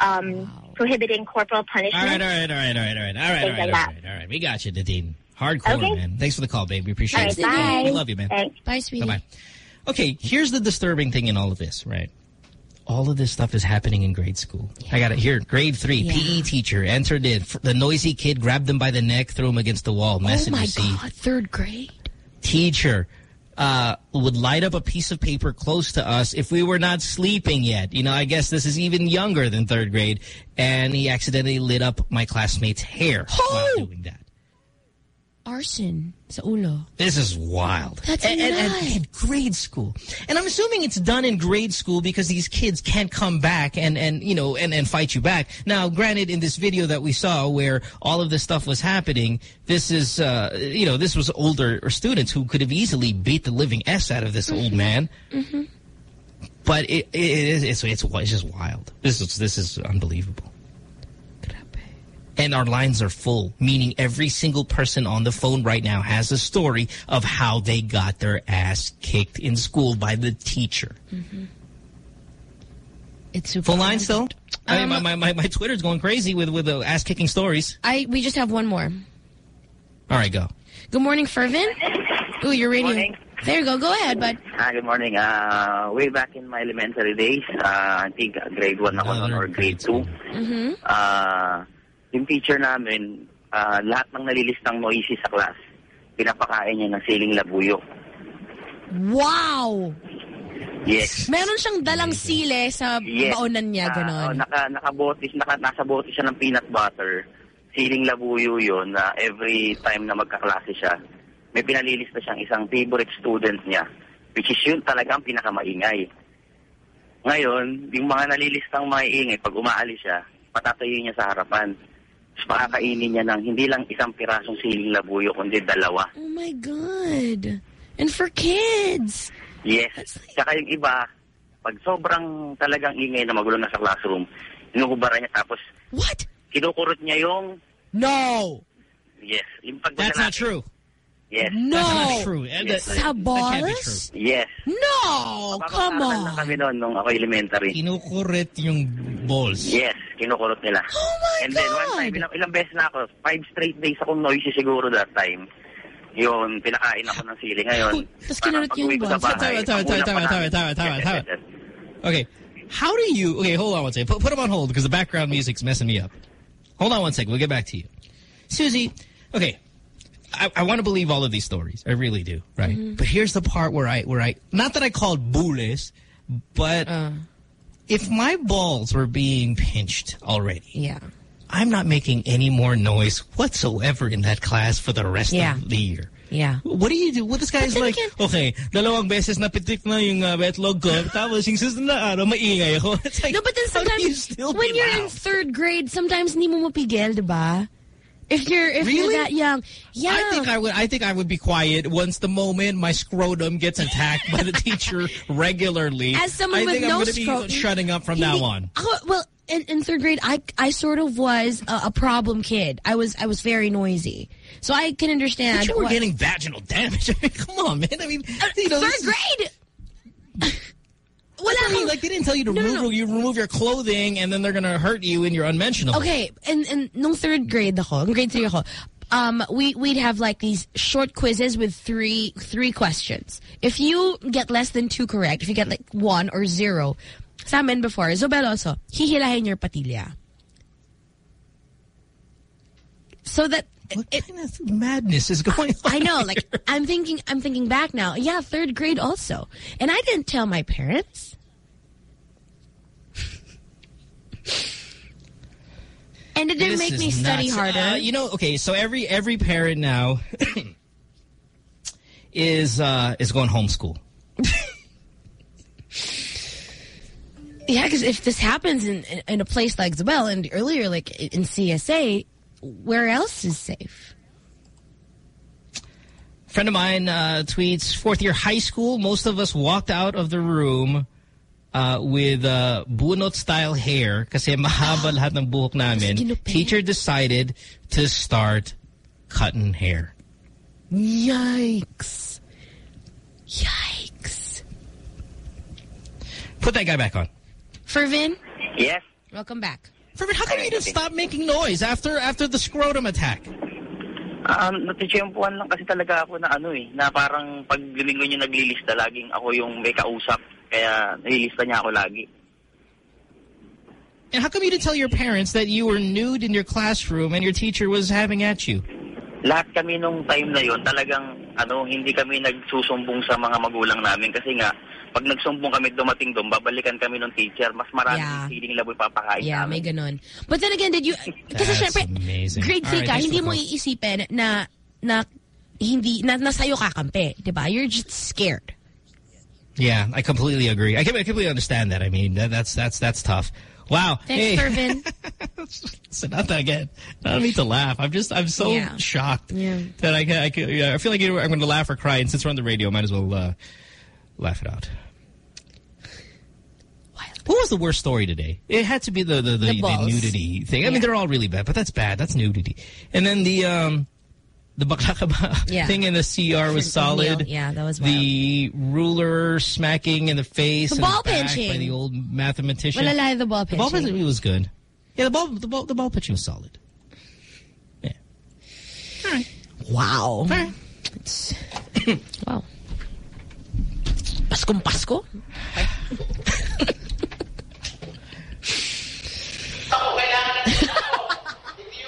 um, prohibiting corporal punishment? All right, all right, all right, all right, all right, all right, all Things right, like all that. right, all right. We got you, Nadine. Hardcore, Okay. man. Thanks for the call, babe. We appreciate All right, it. bye. We love you, man. Thanks. Bye, sweetie. Bye-bye. Okay, here's the disturbing thing in all of this, right? All of this stuff is happening in grade school. I got it here. Grade three, Yeah. PE teacher entered in. The noisy kid grabbed him by the neck, threw him against the wall. Oh Message my received. God, third grade. Teacher uh, would light up a piece of paper close to us if we were not sleeping yet. You know, I guess this is even younger than third grade. And he accidentally lit up my classmate's hair while doing that. Arson sa ulo. This is wild. That's and grade school. And I'm assuming it's done in grade school because these kids can't come back and, and you know, and, and fight you back. Now, granted, in this video that we saw where all of this stuff was happening, this is, uh, you know, this was older students who could have easily beat the living S out of this old man. But it, it is, it's, it's, it's just wild. This is, this is unbelievable. And our lines are full, meaning every single person on the phone right now has a story of how they got their ass kicked in school by the teacher. It's super. Full line still? I mean, Um, my, my, my, my Twitter's going crazy with, with the ass-kicking stories. I we just have one more. All right, go. Good morning, Fervin. Ooh, you're radio. morning. There you go. Go ahead, bud. Ah, good morning. Uh, way back in my elementary days, uh, I think uh, grade 1 ako noon or grade 2. Mm-hmm. Uh, yung teacher namin, uh, lahat ng nalilistang noisy sa class, pinapakain niya ng siling labuyo. Wow! Yes. Meron siyang dalang sile sa Yes. baonan niya, Ah, ganon. naka, nakabotis, naka, nasa bote siya ng peanut butter. Siling labuyo yun na every time na magkaklase siya, may pinalilista siyang isang favorite student niya, which is yun talagang pinakamaingay. Ngayon, yung mga nalilistang maingay, pag umaalis siya, patatayo niya sa harapan. Tapos pakakainin niya ng hindi lang isang pirasong siling labuyo, kundi dalawa. Oh my God. And for kids. Yes. Saka yung iba, pag sobrang talagang ingay na magulo na sa classroom, inuhubaran niya tapos What? kinukurot niya yung, No, yes, yung pag that's not true. Yes. No. That's not true. And Yes. that, Sa that can't be true. balls? Yes. No, come on. kami noon nung ako elementary. Kinukurit yung balls. Yes, kinukurot nila. Oh my And then one God. time, ilang, ilang beses na ako, five straight days akong noisy siguro that time. Yun, pinakain ako ng sili ngayon. Tapos kinurot Parang yung pag-uwi ko sa balls. bahay, Tama, tama, ang una tama, pa tama, namin- tama, tama, tama. yes, yes. Okay, how do you? Okay, hold on one second. Put, put them on hold because the background music's messing me up. Hold on one second. We'll get back to you, Susie. Okay, I, I want to believe all of these stories. I really do. Right, but here's the part where I where I not that I called bules, but if my balls were being pinched already, Yeah. I'm not making any more noise whatsoever in that class for the rest Yeah. of the year. Yeah. What do you do? What this guy's like, again- okay, dalawang beses na pitik na yung uh, betlog ko, tapos yung susunod na araw, maingay ako. It's like, No, but then you sometimes still when you're in third grade, sometimes hindi mo mapigil, diba? If you're if Really? you're that young, yeah. I think I would. I think I would be quiet once the moment my scrotum gets attacked by the teacher regularly. As someone I with think no I'm scrotum, be shutting up from now on. Ako, well, in, in third grade, I I sort of was a, a problem kid. I was I was very noisy, so I can understand. But you were what- getting vaginal damage. I mean, come on, man. I mean, uh, you know, third grade. Wala I mean, like they didn't tell you to No, no, remove no. you remove your clothing and then they're gonna hurt you and you're unmentionable. Okay, and and nung third grade ako, nung grade 3 ako, um, we we'd have like these short quizzes with three three questions. If you get less than two correct, if you get like one or zero, sa amin before, Zobel also, hihilahin your patilya. So that What kind of madness is going on? I know, like here? I'm thinking I'm thinking back now. Yeah, third grade also. And I didn't tell my parents. And it didn't This make me study nuts. harder. Uh, you know, okay, so every every parent now is uh is going homeschool. Yeah, because if this happens in, in in a place like Zabel and earlier, like in CSA, where else is safe? friend of mine uh, tweets fourth year high school. Most of us walked out of the room uh, with uh, bunot style hair kasi mahaba lahat ng buhok namin. Teacher decided to start cutting hair. Yikes! Yikes! Put that guy back on. Fervin, Yes. welcome back. Fermin, how come you didn't stop making noise after after the scrotum attack? Um, natitsyempuan lang kasi talaga ako na ano eh, na parang pag lumingon yung naglilista, laging ako yung may kausap. Kaya nililista niya ako lagi. And how come you didn't tell your parents that you were nude in your classroom and your teacher was having at you? Lahat kami nung time na yon talagang ano, hindi kami nagsusumbong sa mga magulang namin kasi nga, pag nagsumbong kami dumating doon, babalikan kami ng teacher, mas maraming Yeah. feeling laboy papakain Yeah, namin. may ganon. But then again, did you... Kasi That's syempre, amazing. grade 3 All right, ka, thanks hindi for mo the call. iisipin na, na, hindi, na, na sa'yo kakampi. Diba? You're just scared. Yeah, I completely agree. I, can, I completely understand that. I mean, that, that's that's that's tough. Wow. Thanks, hey. Fervin. so not that again. I don't need to laugh. I'm just I'm so Yeah. shocked Yeah. that I can, I can, yeah, I feel like I'm going to laugh or cry. And since we're on the radio, I might as well uh, laugh it out. What was the worst story today? It had to be the the, the, The the nudity thing. I mean, they're all really bad, but that's bad. That's nudity. And then the um the baklakaba Yeah. thing in the CR was solid. Yeah, that was The ruler smacking in the face The ball by pinching. the old mathematician. Malala the ball The ball pitching. pitching was good. Yeah, the ball the ball the ball pitching was solid. Yeah. All right. Wow. All right. It's, wow. Paskong Pasko? Ako, kailangan na ako. Hindi yung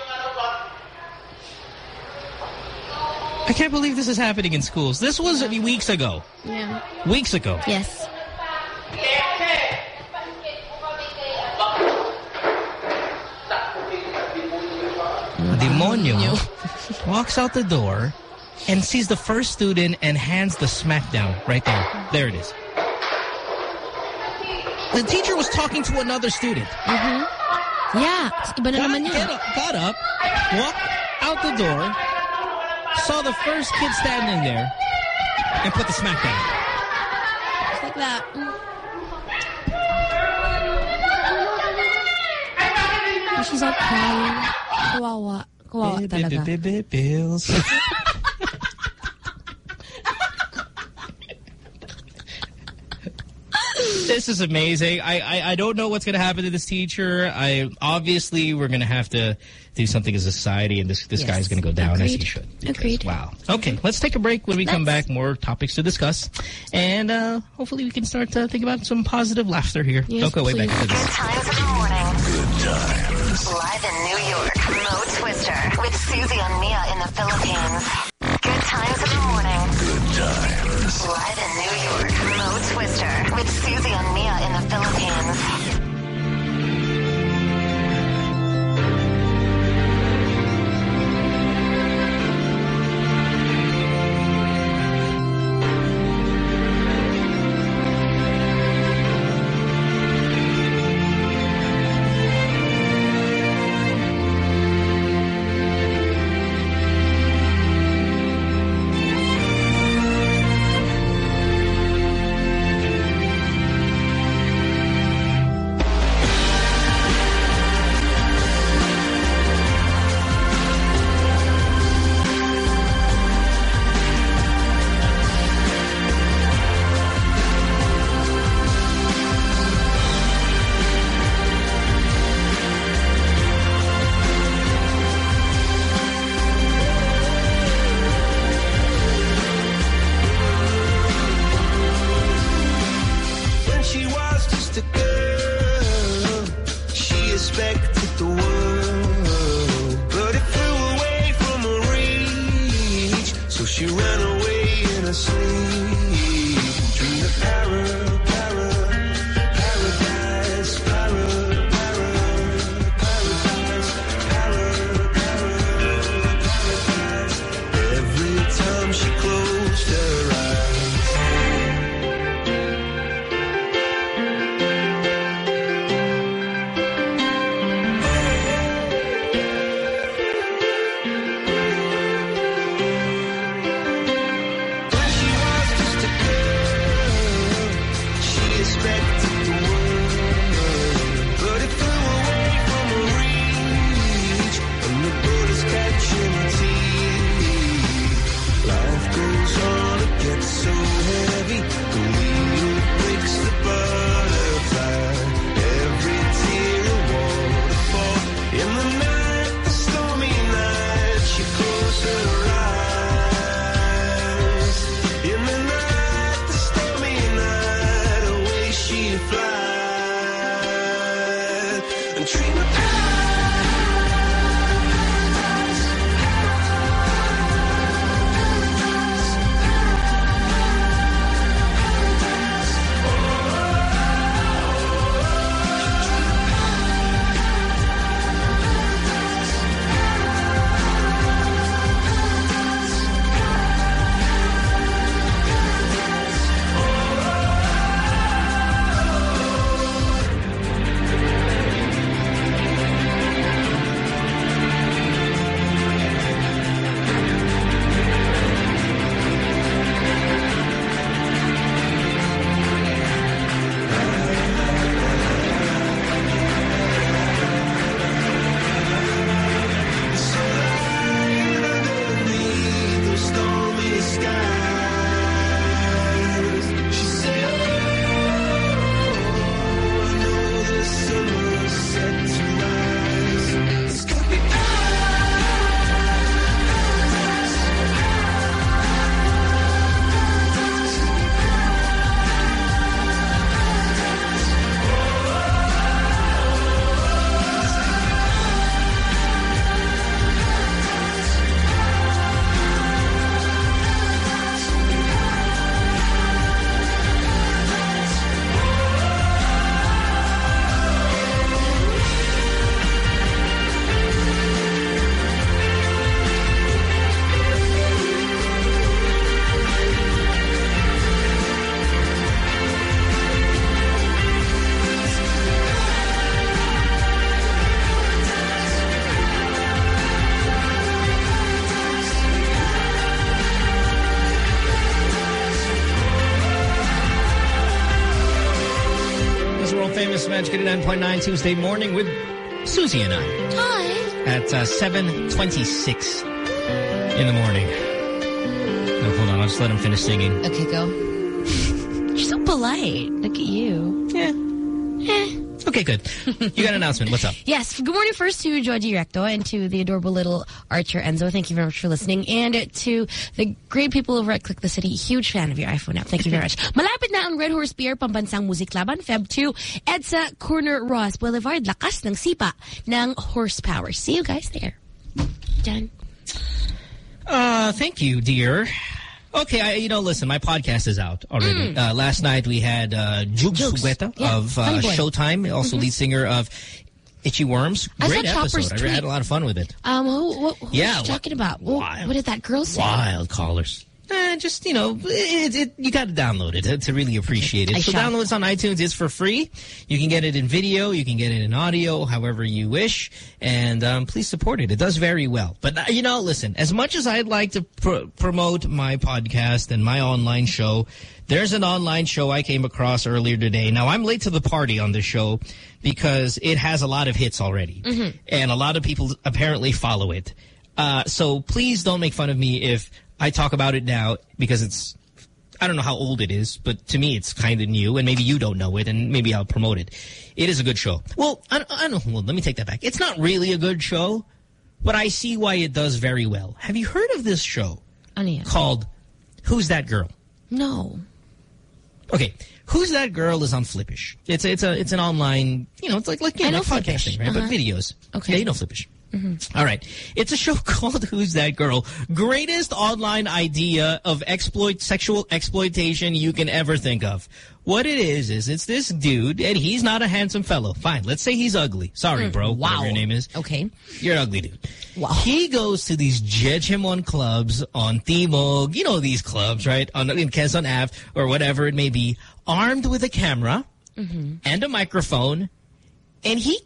ano ba? I can't believe this is happening in schools. This was weeks ago. Yeah. Weeks ago. Yes. Demonyo walks out the door and sees the first student and hands the smackdown right there. There it is. The teacher was talking to another student. Mm-hmm. Yeah, iba na got, naman up, got up, walked out the door, saw the first kid standing there, and put the smack down. Just like that. She's all crying. Kawawa. Kawawa talaga. Bills. This is amazing. I, I I don't know what's going to happen to this teacher. I obviously we're going to have to do something as a society, and this this Yes. guy's going to go down as he Agreed. should. Agreed. Wow. Okay, let's take a break. When we come Let's. back, more topics to discuss, and uh, hopefully we can start to think about some positive laughter here. Yes, don't go way back please. into this. Good times in the morning. Good times. Live in New York, Mo Twister with Susie and Mia in the Philippines. Good times in the morning. Good times. Live in famous Magic 89.9 Tuesday morning with Susie and I Hi. at uh, 7.26 in the morning. No, hold on. I'll just let him finish singing. Okay, go. You're so polite. Look at you. Yeah. Eh. Okay, good. You got an announcement. What's up? Yes. Good morning first to Joy Directo and to the adorable little Archer Enzo. Thank you very much for listening. And to the great people over at Click the City. Huge fan of your iPhone app. Thank you very much. Malapit na ang Red Horse Beer Pambansang Muziklaban Feb 2 EDSA Corner Ross Boulevard. Lakas ng sipa ng horsepower. See you guys there. Done. Uh, thank you, dear. Okay, I, you know, listen, my podcast is out already. Uh, last night we had uh. Jugueta Yeah, of uh. Showtime, also lead singer of Itchy Worms. Great Chopper's episode. I had a lot of fun with it. Um, who, what, who Yeah, was she talking about? Wild. what did that girl say? Wild callers. Eh, just, you know, it, it, you got to download it to, to really appreciate it. I so shall. download it on iTunes. It's for free. You can get it in video. You can get it in audio, however you wish. And um, please support it. It does very well. But, uh, you know, listen, as much as I'd like to pr promote my podcast and my online show, there's an online show I came across earlier today. Now, I'm late to the party on this show because it has a lot of hits already. And a lot of people apparently follow it. Uh, so please don't make fun of me if I talk about it now because it's, I don't know how old it is, but to me it's kind of new and maybe you don't know it and maybe I'll promote it. It is a good show. Well, I, I don't, well, let me take that back. It's not really a good show, but I see why it does very well. Have you heard of this show called Who's That Girl? No. Okay, Who's That Girl is on Flippish. It's it's a it's an online, you know, it's like like, you know, like podcasting, right? Uh-huh. But videos. Okay. Yeah, you know Flippish. Mm-hmm. All right. It's a show called Who's That Girl? Greatest online idea of exploit sexual exploitation you can ever think of. What it is, is it's this dude, and he's not a handsome fellow. Fine. Let's say he's ugly. Sorry, mm, bro. Wow. Whatever your name is. Okay. You're an ugly dude. Wow. He goes to these Jejemon clubs on Timog, you know these clubs, right? On in Quezon Ave or whatever it may be, armed with a camera mm-hmm. and a microphone, and he,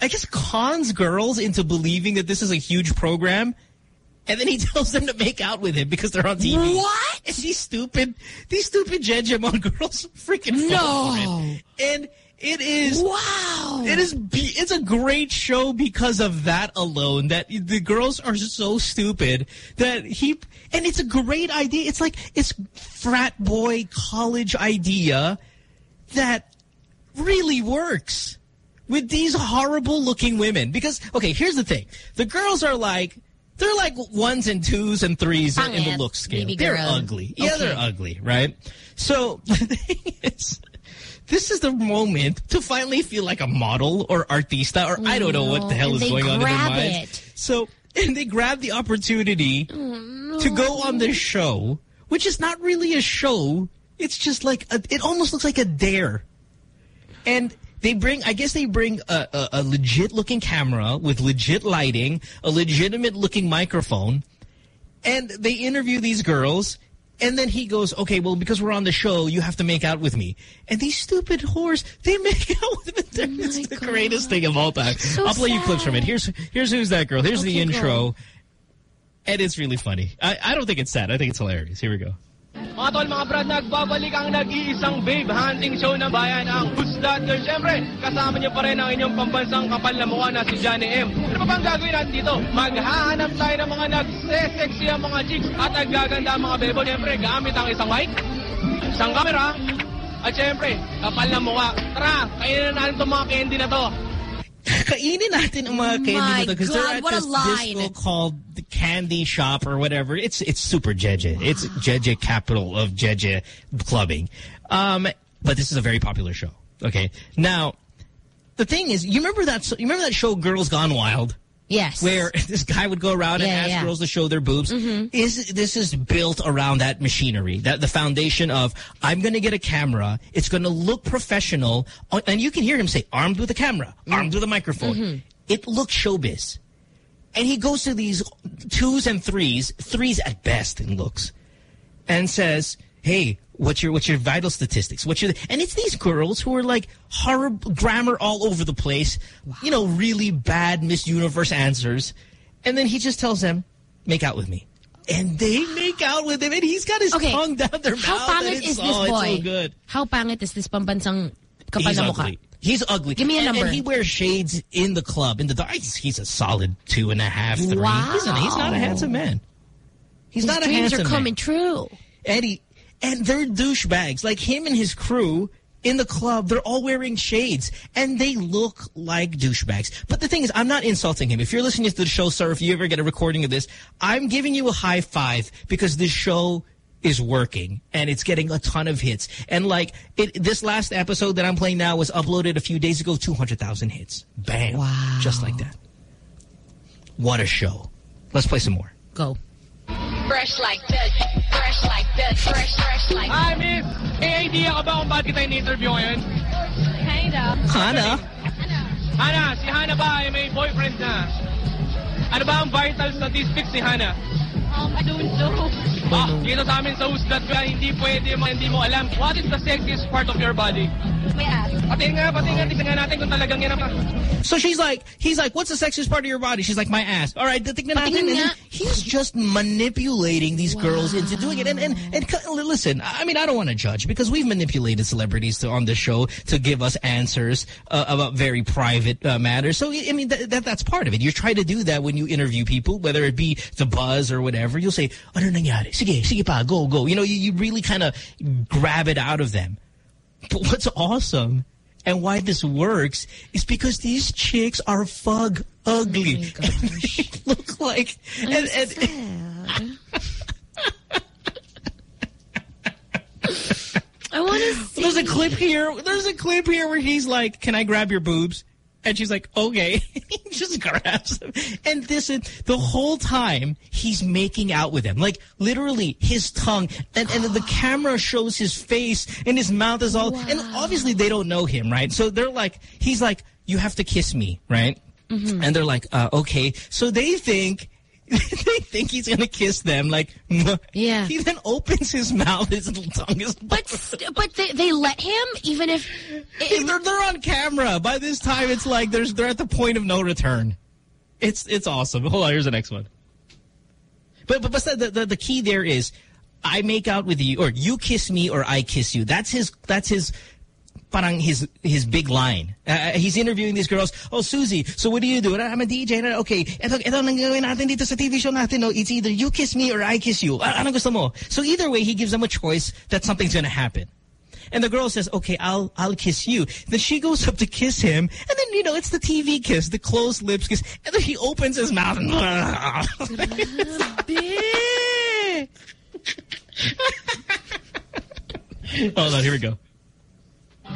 I guess, cons girls into believing that this is a huge program. And then he tells them to make out with him because they're on TV. What? And these stupid, these stupid Jejemon girls freaking No. And it is Wow. it is. It's a great show because of that alone. That the girls are so stupid that he and it's a great idea. It's like it's frat boy college idea that really works with these horrible looking women. Because okay, here's the thing: the girls are like. They're like ones and twos and threes in the Pangit, look scale. They're ugly. Yeah, they're ugly, right? So the thing is, this is the moment to finally feel like a model or artista or I don't know what the hell And is going on in their minds. it. So, and they grab the opportunity to go on this show, which is not really a show. It's just like, a, it almost looks like a dare. And they bring, I guess they bring a, a, a legit looking camera with legit lighting, a legitimate looking microphone, and they interview these girls. And then he goes, okay, well, because we're on the show, you have to make out with me. And these stupid whores, they make out with them. Oh it's the greatest thing of all time. So I'll play you clips from it. Here's here's who's that girl. Here's the intro. go. And it's really funny. I, I don't think it's sad. I think it's hilarious. Here we go. Mga tol, mga brad, nagbabalik ang nag-iisang babe hunting show ng bayan ang Who's That Girl? Siyempre, kasama niyo pa rin ang inyong pambansang kapal na mukha na si Johnny M. Ano pa bang gagawin natin dito? Maghahanap tayo ng mga nagsesexy ang mga chicks at naggaganda ang mga bebo. Siyempre, gamit ang isang mic, isang camera, at siyempre, kapal na mukha. Tara, kainin na natin itong mga candy na to. Kainin natin ang mga candy My because they're at what a this line. disco called the Candy Shop or whatever. It's it's super Jeje. It's Jeje capital of Jeje clubbing. Um, but this is a very popular show. Okay, now the thing is, you remember that? You remember that show Girls Gone Wild? Yes. where this guy would go around and ask yeah. Girls to show their boobs. Is this is built around that machinery, that the foundation of I'm going to get a camera, it's going to look professional, uh, and you can hear him say armed with a camera, Mm. armed with a microphone. Mm-hmm. It looks showbiz. And he goes to these twos and threes, threes at best in looks, and says, "Hey, what's your what's your vital statistics? What's your?" And it's these girls who are like horrible grammar all over the place, you know, really bad Miss Universe answers, and then he just tells them, "Make out with me." And they make out with him, and he's got his Okay. tongue down their How mouth. and pangit is this oh, boy? So good. How pangit is this pambansang kapal He's na mukha. He's ugly. Give me a number. And he wears shades in the club. In the dark, he's, he's a solid two and a half, three. Wow. He's, not, he's not a handsome man. He's His not a dreams handsome are coming man. true. Eddie, and they're douchebags. Like him and his crew in the club, they're all wearing shades, and they look like douchebags. But the thing is, I'm not insulting him. If you're listening to the show, sir, if you ever get a recording of this, I'm giving you a high five because this show is working and it's getting a ton of hits. And like it, this last episode that I'm playing now was uploaded a few days ago, 200,000 hits. Bam. Wow. Just like that. What a show. Let's play some more. Go. Fresh like that, fresh like that, fresh, fresh like Hi, miss! May idea ka ba kung bakit kita in-interview ngayon? Kinda. Hana? Hana, si Hana ba ay may boyfriend na? Ano ba ang vital statistics ni Hana? Um, I don't know. Ah, dito sa amin sa Uslat ka, hindi pwede, mga hindi mo alam. What is the sexiest part of your body? My ass. Pati nga, pati nga, tignan nga natin kung talagang yan ang... So she's like, he's like, what's the sexiest part of your body? She's like, my ass. All right, tignan natin. Patingin And then he's just manipulating these girls into doing it. And, and, and listen, I mean, I don't want to judge because we've manipulated celebrities to, on the show to give us answers uh, about very private uh, matters. So, I mean, that, that, that's part of it. You try to do that when you interview people, whether it be the buzz or whatever. You'll say, oh, ano nangyari? Sige, sige pa, go, go. You know, you, you really kind of grab it out of them. But what's awesome and why this works is because these chicks are fug ugly. Oh they look like and, and. I want to see. there's a clip here. There's a clip here where he's like, "Can I grab your boobs?" And she's like, "Okay." he just grabs him. And this is the whole time he's making out with him. like literally his tongue, and and the camera shows his face and his mouth is all. And obviously they don't know him, right? So they're like, he's like, "You have to kiss me," right? And they're like, uh, "Okay." So they think. they think he's gonna kiss them, like Yeah. He then opens his mouth, his little tongue is But but they, they let him even if Hey, they're, they're on camera. By this time, it's like there's they're at the point of no return. It's it's awesome. Hold on, here's the next one. But but, but the, the the key there is, I make out with you, or you kiss me, or I kiss you. That's his. That's his. Parang his his big line. Uh, he's interviewing these girls. Oh, Susie, so what do you do? I'm a DJ. Okay, ito, ito nang gawin natin dito sa TV show natin. No, it's either you kiss me or I kiss you. Anong gusto mo? So either way, he gives them a choice that something's going to happen. And the girl says, okay, I'll I'll kiss you. Then she goes up to kiss him. And then, you know, it's the TV kiss, the closed lips kiss. And then he opens his mouth and... Hold on, here we go.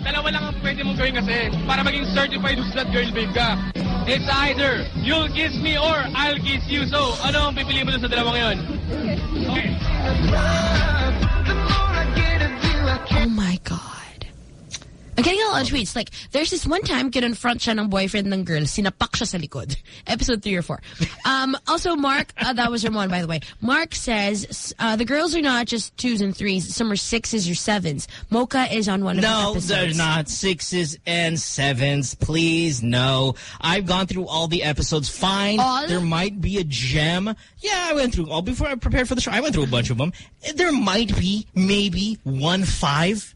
Dalawa lang ang pwede mong gawin kasi para maging certified Uslat girl babe ka. It's either you'll kiss me or I'll kiss you. So, ano ang pipili mo sa dalawang yun? Okay. Oh my God. I'm getting a lot of tweets. Like, there's this one time, kinonfront siya ng boyfriend ng girl. Sinapak siya sa likod. Episode 3 or 4. Um, also, Mark, uh, that was Ramon, by the way. Mark says, uh, the girls are not just twos and threes. Some are sixes or sevens. Mocha is on one of the No, episodes. they're not sixes and sevens. Please, no. I've gone through all the episodes. Fine, All? there might be a gem. Yeah, I went through all before I prepared for the show. I went through a bunch of them. There might be maybe one five,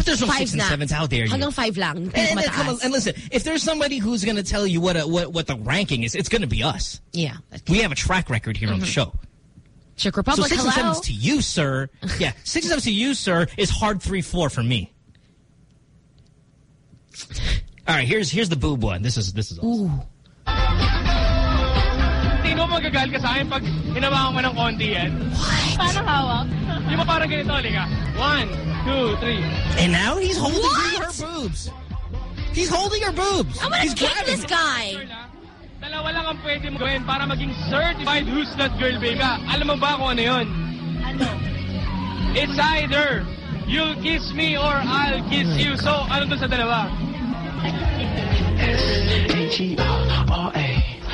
but there's no Five six and sevens out there. Hanggang five lang. And, and, come on, and listen, if there's somebody who's going to tell you what, a, what what the ranking is, it's going to be us. yeah. We have a track record here on the mm-hmm. show. Czech So Republic, six and hello? sevens to you, sir. Yeah, six and sevens to you, sir, is hard three four for me. All right, here's here's the boob one. This is this is awesome. Ooh. Tingin mo magagalit ka sa akin pag hinawakan mo ng konti yan? Paano hawak? Di ba parang ganito, Lika? One, two, three. And now he's holding What? her boobs. He's holding her boobs. I'm gonna he's kick grabbing this guy. Ah, dalawa lang ang pwede mo gawin para maging certified Uslat girl babe ka. Alam mo ba kung ano yun? Ano? It's either you'll kiss me or I'll kiss you. So, ano to sa dalawa?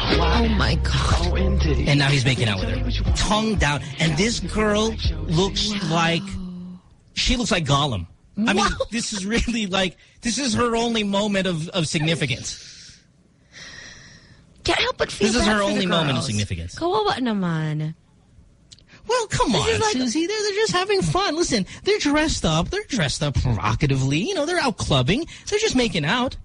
Oh my God. And now he's making out with her, tongue down. And this girl looks like she looks like Gollum. I mean, Wow. this is really like this is her only moment of of significance. Can't help but feel This is her only moment of significance. Kawawa naman. Well, come This on, is like- Susie. They're, they're just having fun. Listen, they're dressed up. They're dressed up provocatively. You know, they're out clubbing. They're just making out.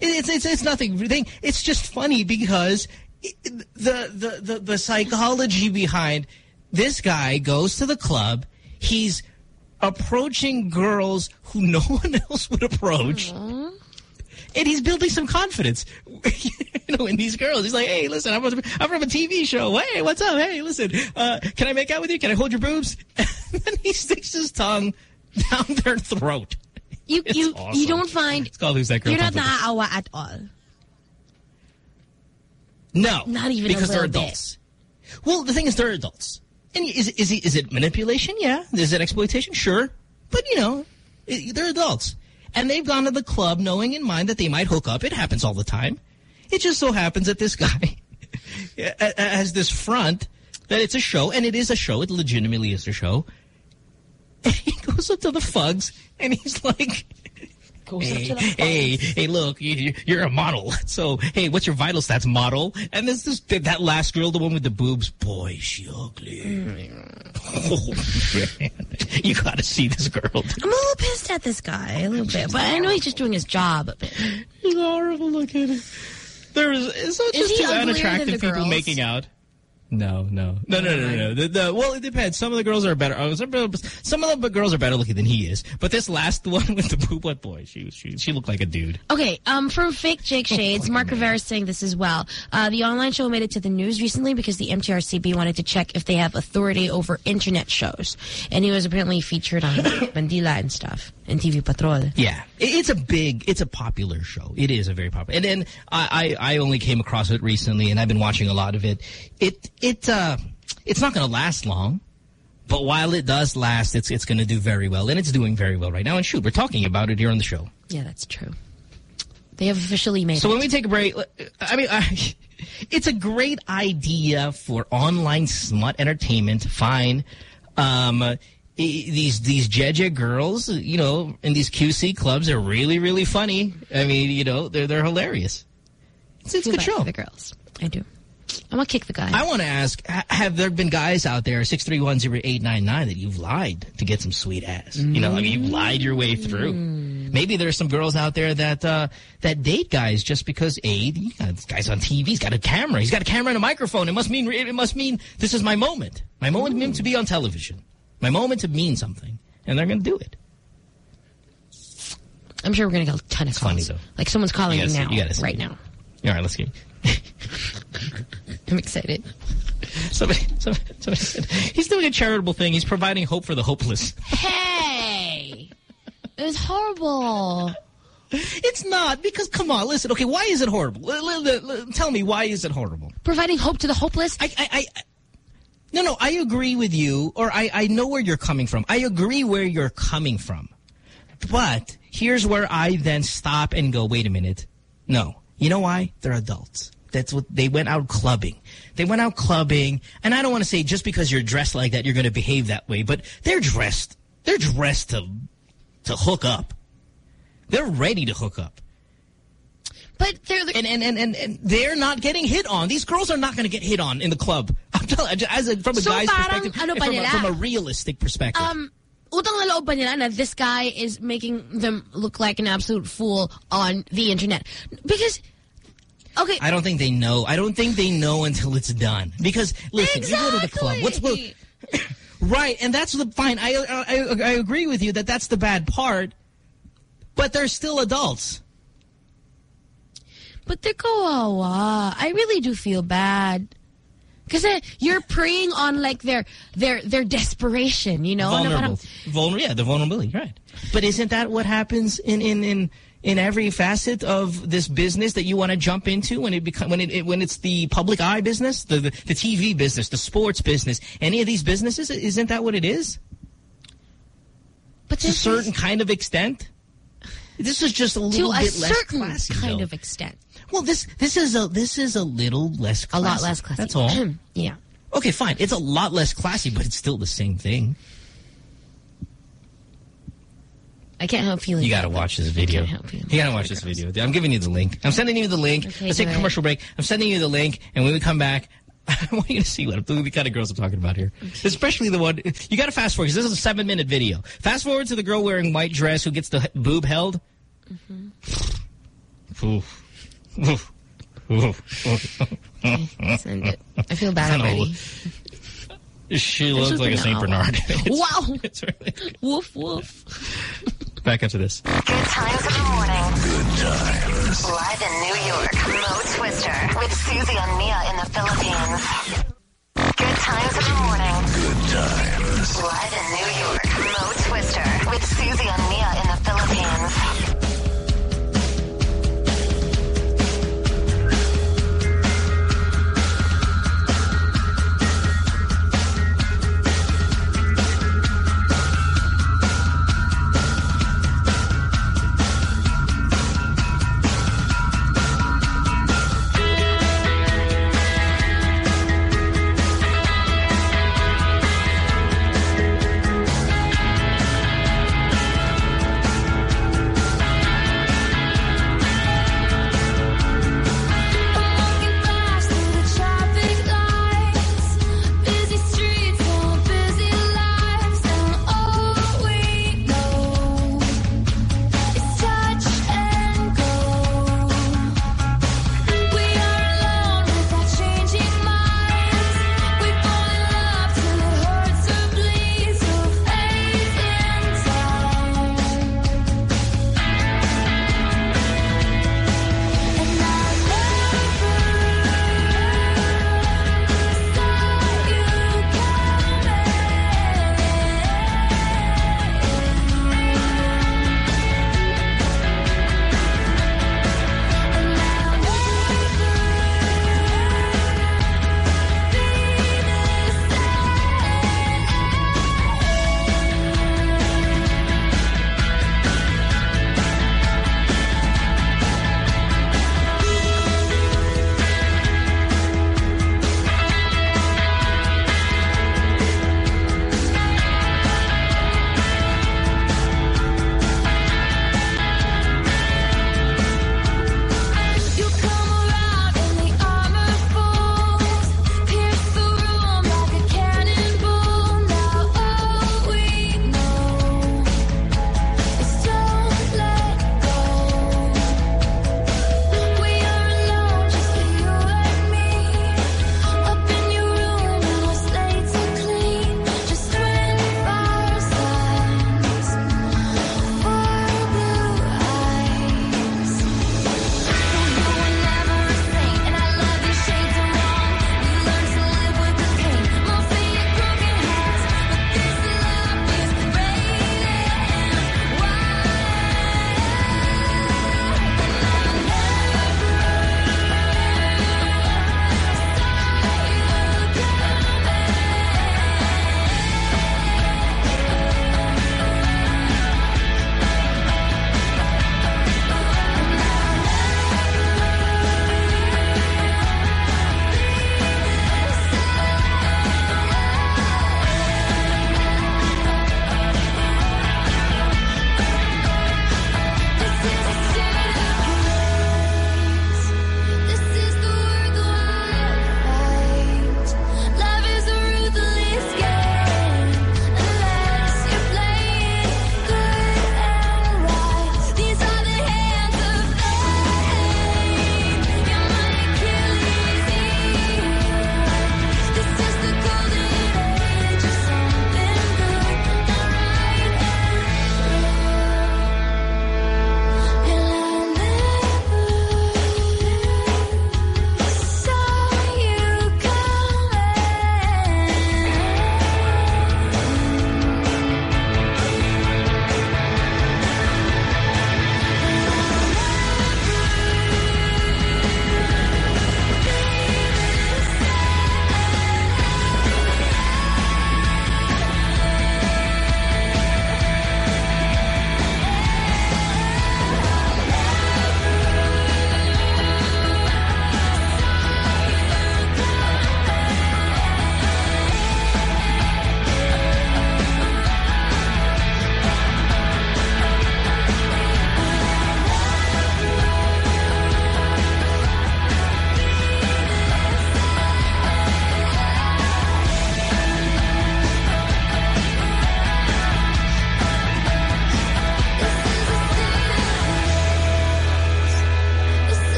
It- It's it's it's nothing. It's just funny because the the the the psychology behind this guy goes to the club. He's approaching girls who no one else would approach. And he's building some confidence, you know, in these girls. He's like, hey, listen, I'm from, I'm from a TV show. Hey, what's up? Hey, listen, uh, can I make out with you? Can I hold your boobs? And then he sticks his tongue down their throat. You It's you awesome. you don't find It's called Who's That Girl? you're not naaawa at all. No. Not even a because they're little bit. adults. Well, the thing is, they're adults. And is, is, it, is it manipulation? Yeah. Is it exploitation? Sure. But, you know, they're adults. And they've gone to the club knowing in mind that they might hook up. It happens all the time. It just so happens that this guy has this front that it's a show, and it is a show. It legitimately is a show. He goes up to the fugs, and he's like, hey, hey, hey, look, you, you're a model. So, hey, what's your vital stats, model? And this is that last girl, the one with the boobs. Boy, she ugly. Mm. Oh, man. You gotta see this girl. I'm a little pissed at this guy, a little bit, but I know he's just doing his job. He's horrible looking. There is, is so Is just two unattractive people girls? making out. No, no, no, no, no, no. The, the, well, it depends. Some of the girls are better. uh, Some, some of the girls are better looking than he is. But this last one with the boob, what boy? She, she, she looked like a dude. Okay, um, from Fake Jake Shades, Mark Rivera is saying this as well. Uh, the online show made it to the news recently because the MTRCB wanted to check if they have authority over internet shows. And he was apparently featured on Bandila and stuff, and TV Patrol. Yeah, It- it's a big, it's a popular show. It is a very popular. And then I, I, I only came across it recently, and I've been watching a lot of it. It, it, uh, it's not going to last long. But while it does last, it's it's going to do very well, and it's doing very well right now. And shoot, we're talking about it here on the show. Yeah, that's true. They have officially made So it. when we take a break, I mean, I, it's a great idea for online smut entertainment. Fine. Um, these these Jeje girls, you know, in these QC clubs are really really funny. I mean, you know, they're they're hilarious. It's, it's a good show. the girls. I do. I'm gonna kick the guy. I want to ask: Have there been guys out there six three one zero eight nine nine that you've lied to get some sweet ass? You know, I mean, you've lied your way through. Maybe there's some girls out there that uh, that date guys just because a this guy's on TV, he's got a camera, he's got a camera and a microphone. It must mean it must mean this is my moment. My moment meant to be on television. My moment to mean something, and they're going to do it. I'm sure we're gonna get a ton of It's funny calls. though. Like someone's calling see- now, right now. All right, let's get. I'm excited. Somebody, somebody, somebody said he's doing a charitable thing. He's providing hope for the hopeless. Hey, it was horrible. It's not because come on, listen. Okay, why is it horrible? L- tell me why is it horrible? Providing hope to the hopeless. I, I, I, no, no. I agree with you, or I, I know where you're coming from. I agree where you're coming from, but here's where I then stop and go. Wait a minute. No, you know why? They're adults. That's what they went out clubbing. They went out clubbing, and I don't want to say just because you're dressed like that, you're going to behave that way. But they're dressed. They're dressed to to hook up. They're ready to hook up. But they're the and, and, and, and, and they're not getting hit on. These girls are not going to get hit on in the club. I'm telling you, as a, from a So guy's parang perspective, ano from, a, from a realistic perspective. um utang na loob nila na this guy is making them look like an absolute fool on the internet because okay I don't think they know. I don't think they know until it's done. Because listen, you go to the club. What's what? right, and that's the fine. I, I I agree with you that that's the bad part. But they're still adults. But they're kawawa. I really do feel bad. Because you're preying on like their their their desperation, you know? Vulnerable. parang, Vulnerable. Yeah, the vulnerability. Right. But isn't that what happens in in in in every facet of this business that you want to jump into when it become when it, it when it's the public eye business, the, the the TV business, the sports business, any of these businesses? Isn't that what it is? But to a certain kind of extent. This is just a to little a bit less certain classy, kind though. of extent. Well, this this is a this is a little less classy. A lot less classy. That's all. Mm, yeah. Okay, fine. It's a lot less classy, but it's still the same thing. I can't help feeling You got to watch this video. I can't help feeling You got to watch this video. I'm giving you the link. I'm sending you the link. Okay, Let's take a commercial break. I'm sending you the link, and when we come back, I want you to see what the kind of girls I'm talking about here. Especially the one you got to fast forward because this is a seven minute video. Fast forward to the girl wearing white dress who gets the boob held. Mm-hmm. Oof. Oof. Oof. Send it. I feel bad I know. already. She It's looks like a Saint an Bernard. Wow. It's really Woof woof. back into this. Good times in the morning. Good times. Live in New York, Mo Twister with Susie and Mia in the Philippines. Good times in the morning. Good times. Live in New York, Mo Twister with Susie and Mia in the Philippines.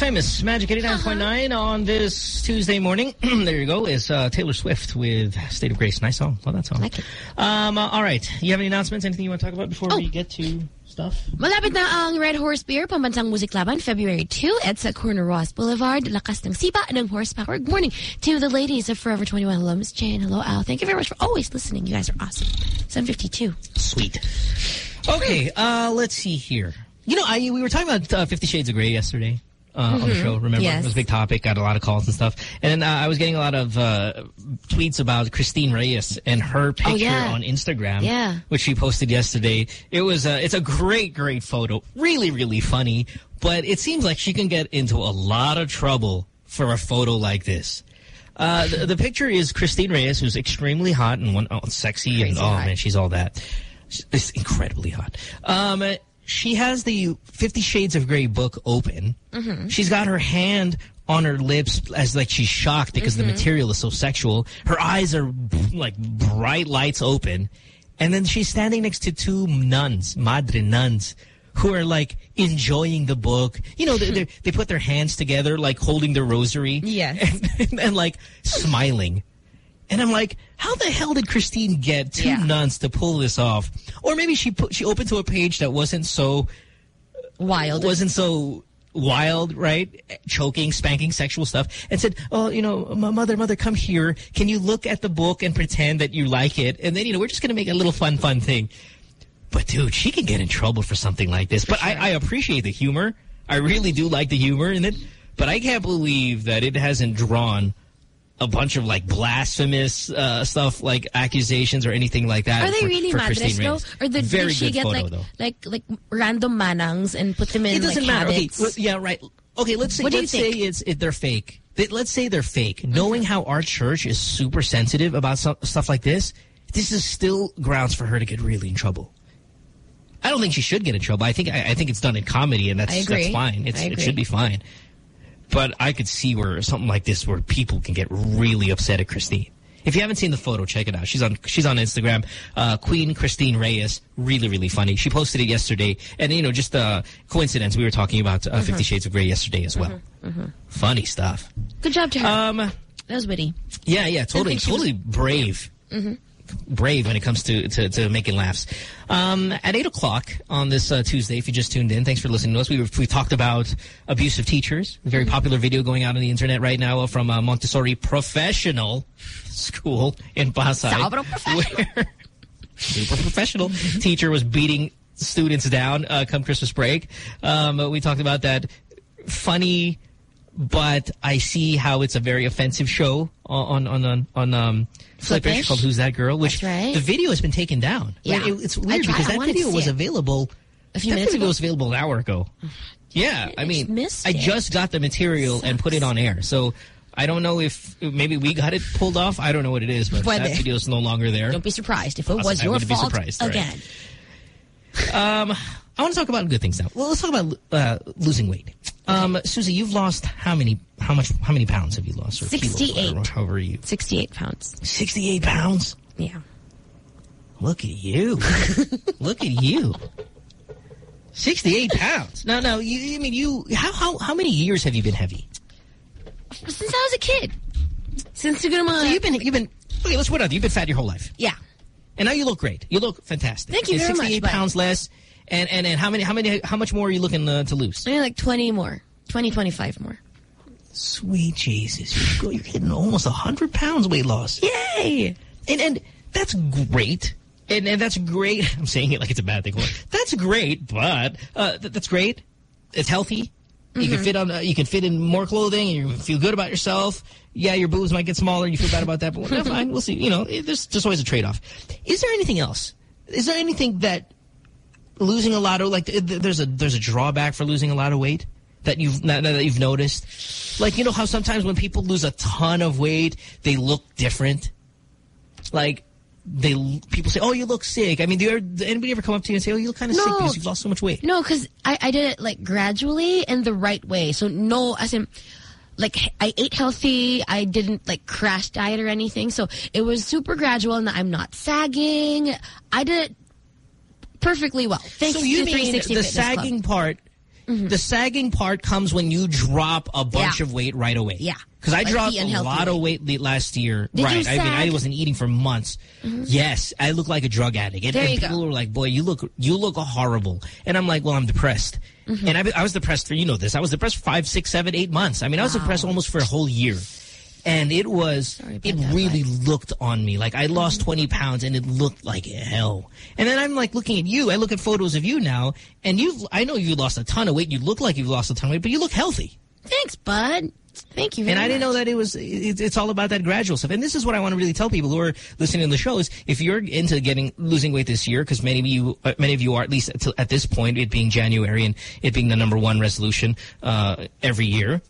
Famous Magic 89.9 on this Tuesday morning. there you go. Is uh, Taylor Swift with State of Grace. Nice song. Love that song. Like it. Um, uh, all right. You have any announcements? Anything you want to talk about before Oh. we get to stuff? Malapit na ang Red Horse Beer, Pambansang Muziklaban, February 2 at sa Corner Ross Boulevard. Lakas ng sipa ng horsepower. Good morning to the ladies of Forever 21. Hello, Miss Jane. Hello, Al. Thank you very much for always listening. You guys are awesome. 752. Sweet. Okay, uh, let's see here. You know, I we were talking about uh, Fifty Shades of Grey yesterday uh, on the Mhm. show. Remember, Yes. it was a big topic. Got a lot of calls and stuff. And then uh, I was getting a lot of uh, tweets about Christine Reyes and her picture Oh, yeah. on Instagram, Yeah. which she posted yesterday. It was uh, it's a great, great photo. Really, really funny. But it seems like she can get into a lot of trouble for a photo like this. Uh, the, the picture is Christine Reyes, who's extremely hot and one, oh, sexy, and oh hot. man, she's all that. She's incredibly hot. Um, she has the Fifty Shades of Grey book open. Mhm. She's got her hand on her lips as like she's shocked because the Mhm. material is so sexual. Her eyes are like bright lights open. And then she's standing next to two nuns, madre nuns, who are like enjoying the book. You know, they, they, put their hands together, like holding the rosary. Yes. And, and, like smiling. And I'm like, how the hell did Christine get two Yeah. nuns to pull this off? Or maybe she put she opened to a page that wasn't so wild, wasn't so wild, right? Choking, spanking, sexual stuff, and said, "Oh, you know, mother, mother, come here. Can you look at the book and pretend that you like it? And then you know, we're just gonna make a little fun, fun thing." But dude, she can get in trouble for something like this. But I, I appreciate the humor. I really do like the humor in it. But I can't believe that it hasn't drawn a bunch of like blasphemous uh, stuff, like accusations or anything like that. Are they for, really for madres though? Or the, Very did she get photo, like, like like random manangs and put them in It doesn't like, matter. Okay, well, yeah, right. Okay, let's say What do you let's say it's it, they're fake. They- Let's say they're fake. Knowing how our church is super sensitive about some, stuff like this, this is still grounds for her to get really in trouble. I don't think she should get in trouble. I think I, I think it's done in comedy, and that's that's fine. It's, I it should be fine. But I could see where something like this, where people can get really upset at Christine. If you haven't seen the photo, check it out. She's on she's on Instagram. Uh, Queen Christine Reyes, really really funny. She posted it yesterday, and you know, just uh, coincidence. We were talking about uh, Fifty Mhm. Shades of Grey yesterday as well. Mhm. Funny stuff. Good job to her. Um, that was witty. Yeah, yeah, totally, she was- totally brave. Brave when it comes to, to, to making laughs. Um, at 8 o'clock on this uh, Tuesday, if you just tuned in, thanks for listening to us. We, we talked about abusive teachers, a very popular video going out on the internet right now from uh, Montessori Professional School in Pasay. Professional. Where super professional teacher was beating students down uh, come Christmas break. Um, we talked about that funny but I see how it's a very offensive show on on on on um, Flippish Flippish? called "Who's That Girl," which right. the video has been taken down. Yeah. It- it's weird tried- because that video was it. available A few that minutes video ago. was available an hour ago. Yeah, I mean, I just got the material and put it on air, so. I don't know if maybe we got it pulled off. I don't know what it is, but Pwede. that video is no longer there. Don't be surprised if it Awesome. was your fault surprised, right. again. Um, I want to talk about good things now. Well, let's talk about uh, losing weight. Um, Susie, you've lost how many? How much? How many pounds have you lost? Or kilos, 68. whatever, however you. 68 pounds. 68 pounds. Yeah. Look at you. Look at you. 68 pounds. No, no. You, I mean, you. How how how many years have you been heavy? Since I was a kid. Since siguro mga... So you've been you've been. Okay, let's put it out. You've been fat your whole life, Yeah. and now you look great. You look fantastic. Thank you It's very much, 68 but- pounds less. And and and how many how many how much more are you looking uh, to lose? Maybe like 20 more. 20, 25 more. Sweet Jesus, you're, getting almost hundred pounds weight loss. Yay! And and that's great. And and that's great. I'm saying it like it's a bad thing. That's great, but uh, th- that's great. It's healthy. You can Mhm. fit on. Uh, you can fit in more clothing. And you feel good about yourself. Yeah, your boobs might get smaller. You feel bad about that, but well, fine. We'll see. You know, it, there's just always a trade off. Is there anything else? Is there anything that losing a lot of like th- th- there's a there's a drawback for losing a lot of weight that you've that, that you've noticed? Like you know how sometimes when people lose a ton of weight, they look different. Like they people say, "Oh, you look sick." I mean, do you ever, did anybody ever come up to you and say, "Oh, you look kind of sick because you've lost so much weight"? No, because I, I did it like gradually and the right way. So no, as in, like I ate healthy. I didn't like crash diet or anything. So it was super gradual and I'm not sagging. I did it perfectly well. Thanks so you mean the Fitness Club. sagging part the sagging part comes when you drop a bunch Yeah. of weight right away. Yeah. Because I Like dropped a lot of weight last year. Did you right. I mean, I? Wasn't eating for months. Yes, I look like a drug addict. And, There and people go. were like, "Boy, you look you look horrible." And I'm like, "Well, I'm depressed." Mm-hmm. And I, I was depressed for you know this. I was depressed for five, six, seven, eight months. I mean, I was depressed almost for a whole year. And it was, it really looked on me. Like I lost 20 pounds and it looked like hell. And then I'm like looking at you. I look at photos of you now and you've, I know you lost a ton of weight. You look like you've lost a ton of weight, but you look healthy. Thanks, bud. Thank you very And I didn't know that it was, it, it's all about that gradual stuff. And this is what I want to really tell people who are listening to the show is if you're into getting, losing weight this year, because many of you, uh, many of you are at least at, at this point, it being January and it being the number one resolution, uh, every year.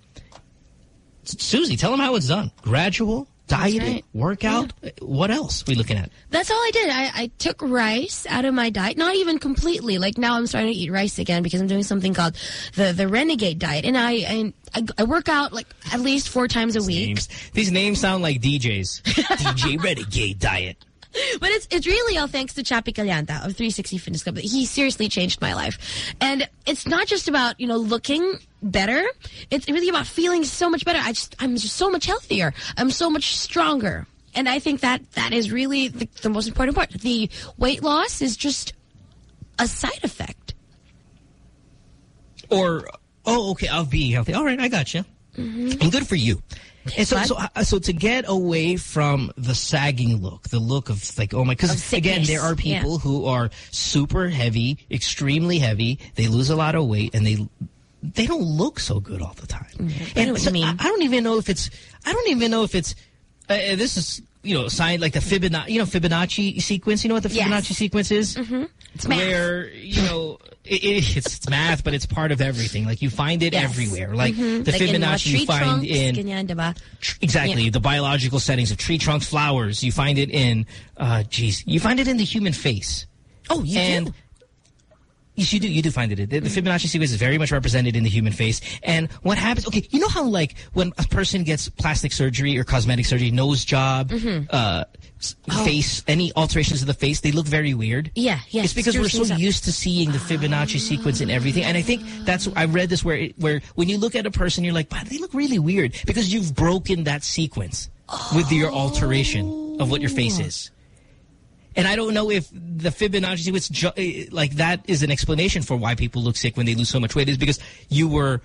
Susie, tell them how it's done. Gradual, dieting, right. workout. What else we looking at? That's all I did. I, I took rice out of my diet, not even completely. Like now, I'm starting to eat rice again because I'm doing something called the the Renegade diet, and I I, I, I work out like at least four times a week. Names. These names sound like DJs. DJ Renegade Diet. But it's it's really all thanks to Chappie Calianta of 360 Fitness Club. He seriously changed my life. And it's not just about, you know, looking better. It's really about feeling so much better. I just I'm just so much healthier. I'm so much stronger. And I think that that is really the, the most important part. The weight loss is just a side effect. Or, oh, okay, of being healthy. All right, I got you. Mm-hmm. And good for you. And so, so, uh, so to get away from the sagging look, the look of like, oh my, because again, there are people Yeah. who are super heavy, extremely heavy. They lose a lot of weight, and they they don't look so good all the time. I know And what so mean. I, I don't even know if it's. I don't even know if it's. Uh, uh, this is you know sign like the Fibonacci, you know Fibonacci sequence. You know what the Yes. Fibonacci sequence is? It's math. Where you know it, it, it's, it's math, but it's part of everything. Like you find it Yes. everywhere. Like Mhm. the like Fibonacci you find trunks, in ganyan, exactly Yeah. the biological settings of tree trunks, flowers. You find it in, uh, geez, you find it in the human face. Oh, you and do? Yes, you do. You do find it. The, the Fibonacci sequence is very much represented in the human face. And what happens? Okay, you know how like when a person gets plastic surgery or cosmetic surgery, nose job, Mm-hmm. uh, Oh. face, any alterations of the face, they look very weird. Yeah, yeah. It's because we're so up. used to seeing the Fibonacci sequence in everything, and I think that's I read this where it, where when you look at a person, you're like, wow, they look really weird because you've broken that sequence with your alteration of what your face is. And I don't know if the Fibonacci sequence, ju- eh, like that, is an explanation for why people look sick when they lose so much weight. Is because you were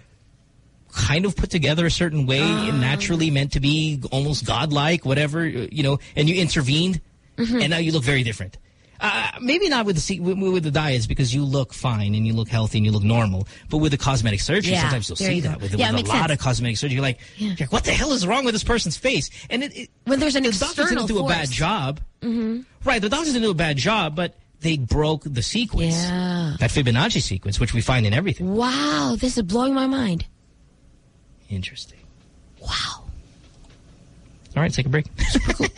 kind of put together a certain way, naturally meant to be almost godlike, whatever, you know, and you intervened, and now you look very different. Uh, maybe not with the with, with the diets because you look fine and you look healthy and you look normal, but with the cosmetic surgery, Yeah, sometimes you'll see you that with, Yeah, with a lot sense. of cosmetic surgery. You're like, you're like, what the hell is wrong with this person's face? And it, it When there's an the doctors didn't do a bad job, Mm-hmm. right? The doctors didn't do a bad job, but they broke the sequence, Yeah. that Fibonacci sequence, which we find in everything. Wow, this is blowing my mind. Interesting. Wow. All right, take a break.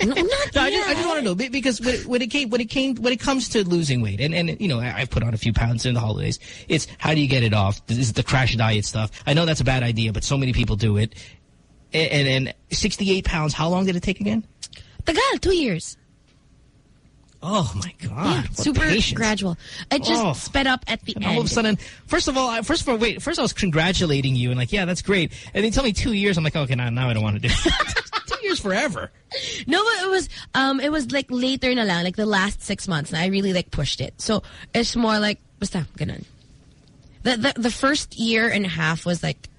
No, not No, I just, I just want to know because when it, when it came when it came when it comes to losing weight and and you know I, I've put on a few pounds in the holidays. It's how do you get it off? Is it the crash diet stuff? I know that's a bad idea, but so many people do it. And and, and 68 pounds. How long did it take again? Tagal, two years. Oh my god! Yeah, super patience. gradual. It just Oh. sped up at the And end. all of a sudden, first of all, I, first of all, wait. First, I was congratulating you and like, yeah, that's great. And then tell me two years. I'm like, okay, now, now I don't want to do. it. years forever. No, but it was um it was like later na lang, like the last six months, and I really like pushed it. So it's more like basta ganun. The the the first year and a half was like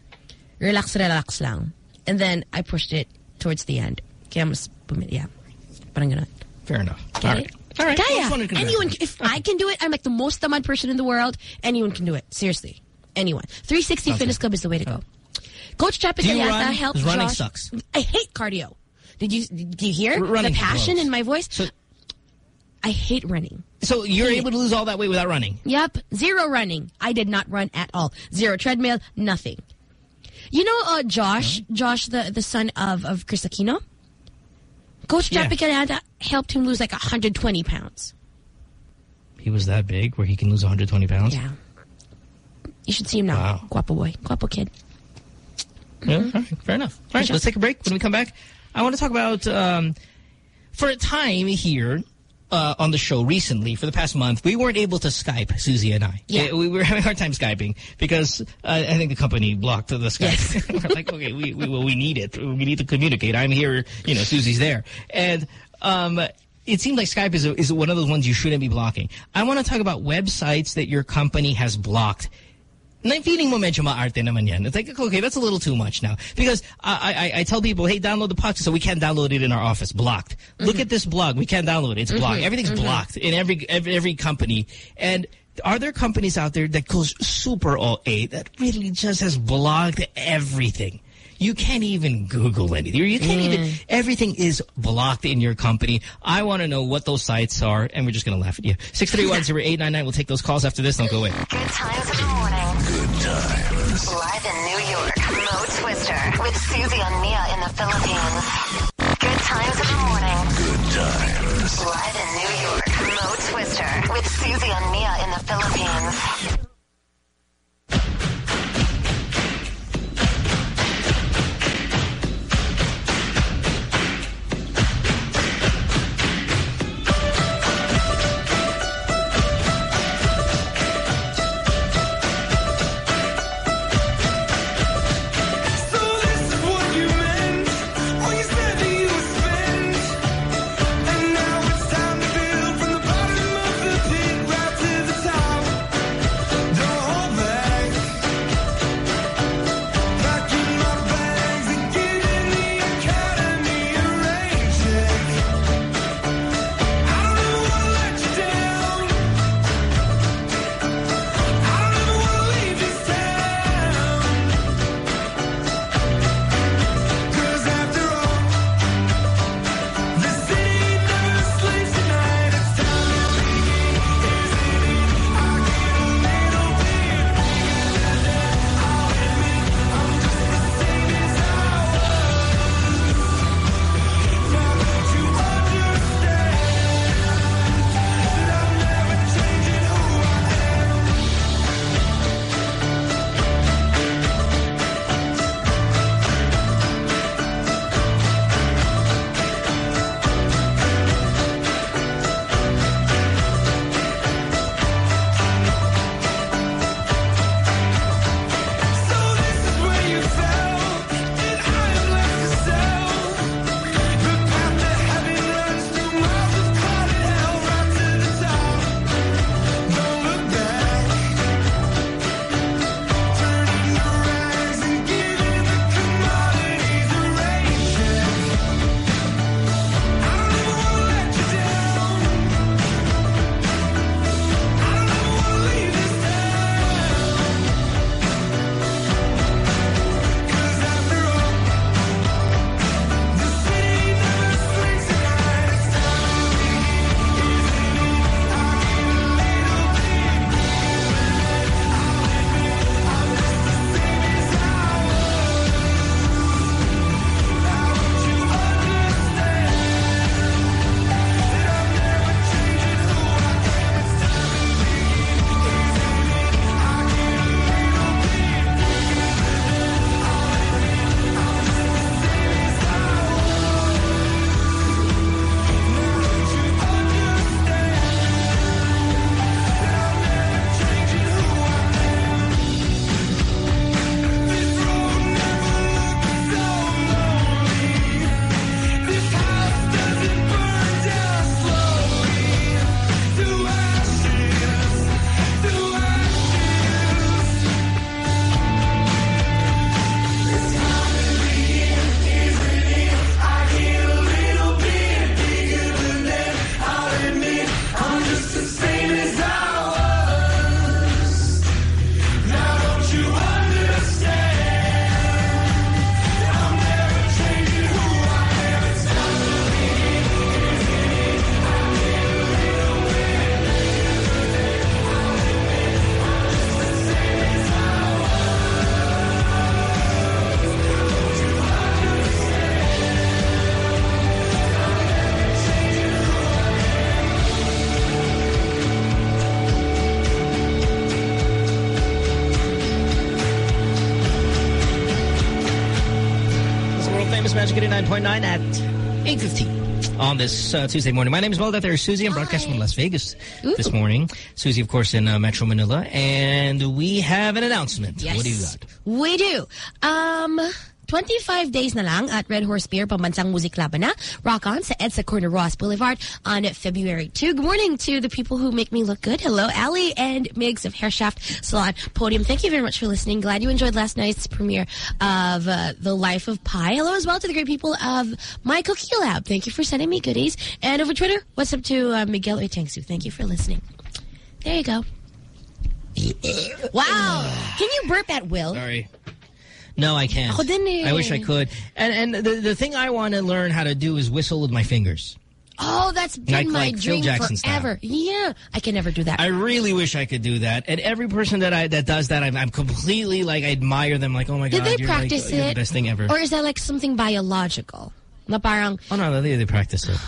relax relax lang, and then I pushed it towards the end. Kaya mas bumi- yeah, parang ganun. Fair enough. Get all right. All right. Kaya. Just wanted to Anyone, if I can do it, I'm like the most tamad person in the world. Anyone can do it. Seriously. Anyone. 360 Sounds Fitness. Club is the way to go. Coach Chappie Do you Calianta run? helped running Josh- sucks. I hate cardio. Did you did you hear R- the passion in my voice? So- I hate running. So you're able it. to lose all that weight without running? Yep, zero running. I did not run at all. Zero treadmill, nothing. You know, uh, Josh, Josh, the the son of of Kris Aquino. Coach Yeah. Helped him lose like 120 pounds. He was that big where he can lose 120 pounds? Yeah. You should see him now. Wow. Guapo boy. Guapo kid. Yeah, all right, fair enough. All right, let's take a break. When we come back, I want to talk about, um, for a time here, uh, on the show recently for the past month, we weren't able to Skype, Susie and I. Yeah. Uh, We were having a hard time Skyping because uh, I think the company blocked the Skype. we're like, okay, we, we, well, we need it. We need to communicate. I'm here, you know, Susie's there. And um, it seemed like Skype is, a, is one of those ones you shouldn't be blocking. I want to talk about websites that your company has blocked. Na feeling mo medyo maarte naman yan. It's like, okay, that's a little too much now. Because I, I, I tell people, hey, download the podcast. So we can't download it in our office. Blocked. Look at this blog. We can't download it. It's blocked. Mhm, Everything's mhm. blocked in every, every, every company. And are there companies out there that goes super OA that really just has blocked everything? You can't even Google anything. You can't even, mm. everything is blocked in your company. I want to know what those sites are, and we're just going to laugh at you. 631-0899, we'll take those calls after this. Don't go away. Good times in the morning. Good times. Live in New York, Mo Twister with Susie and Mia in the Philippines. Good times in the morning. Good times. Live in New York, Mo Twister with Susie and Mia in the Philippines. 101.9 at 8.15 on this uh, Tuesday morning. My name is Waldo. There's Susie. I'm broadcasting from Las Vegas Ooh. this morning. Susie, of course, in uh, Metro Manila. And we have an announcement. Yes. What do you got? We do. Um... 25 days na lang at Red Horse Beer, Pambansang Muziklaban na. Rock on sa EDSA Corner Ross Boulevard on February 2. Good morning to the people who make me look good. Hello, Ali and Migs of Hairshaft Salon Podium. Thank you very much for listening. Glad you enjoyed last night's premiere of uh, The Life of Pi. Hello as well to the great people of My Cookie Lab. Thank you for sending me goodies. And over Twitter, what's up to uh, Miguel Oitangsu? Thank you for listening. There you go. Wow. Can you burp at will? Sorry. No, I can't. Ako din eh. I wish I could. And and the the thing I want to learn how to do is whistle with my fingers. Oh, that's been Like- my like dream Jackson style. forever. Yeah, I can never do that. I really wish I could do that. And every person that I that does that, I'm, I'm completely like I admire them. Like, oh my Did god, they you're, practice like, it? the best thing ever. Or is that like something biological? Na parang, Oh no, they they practice it.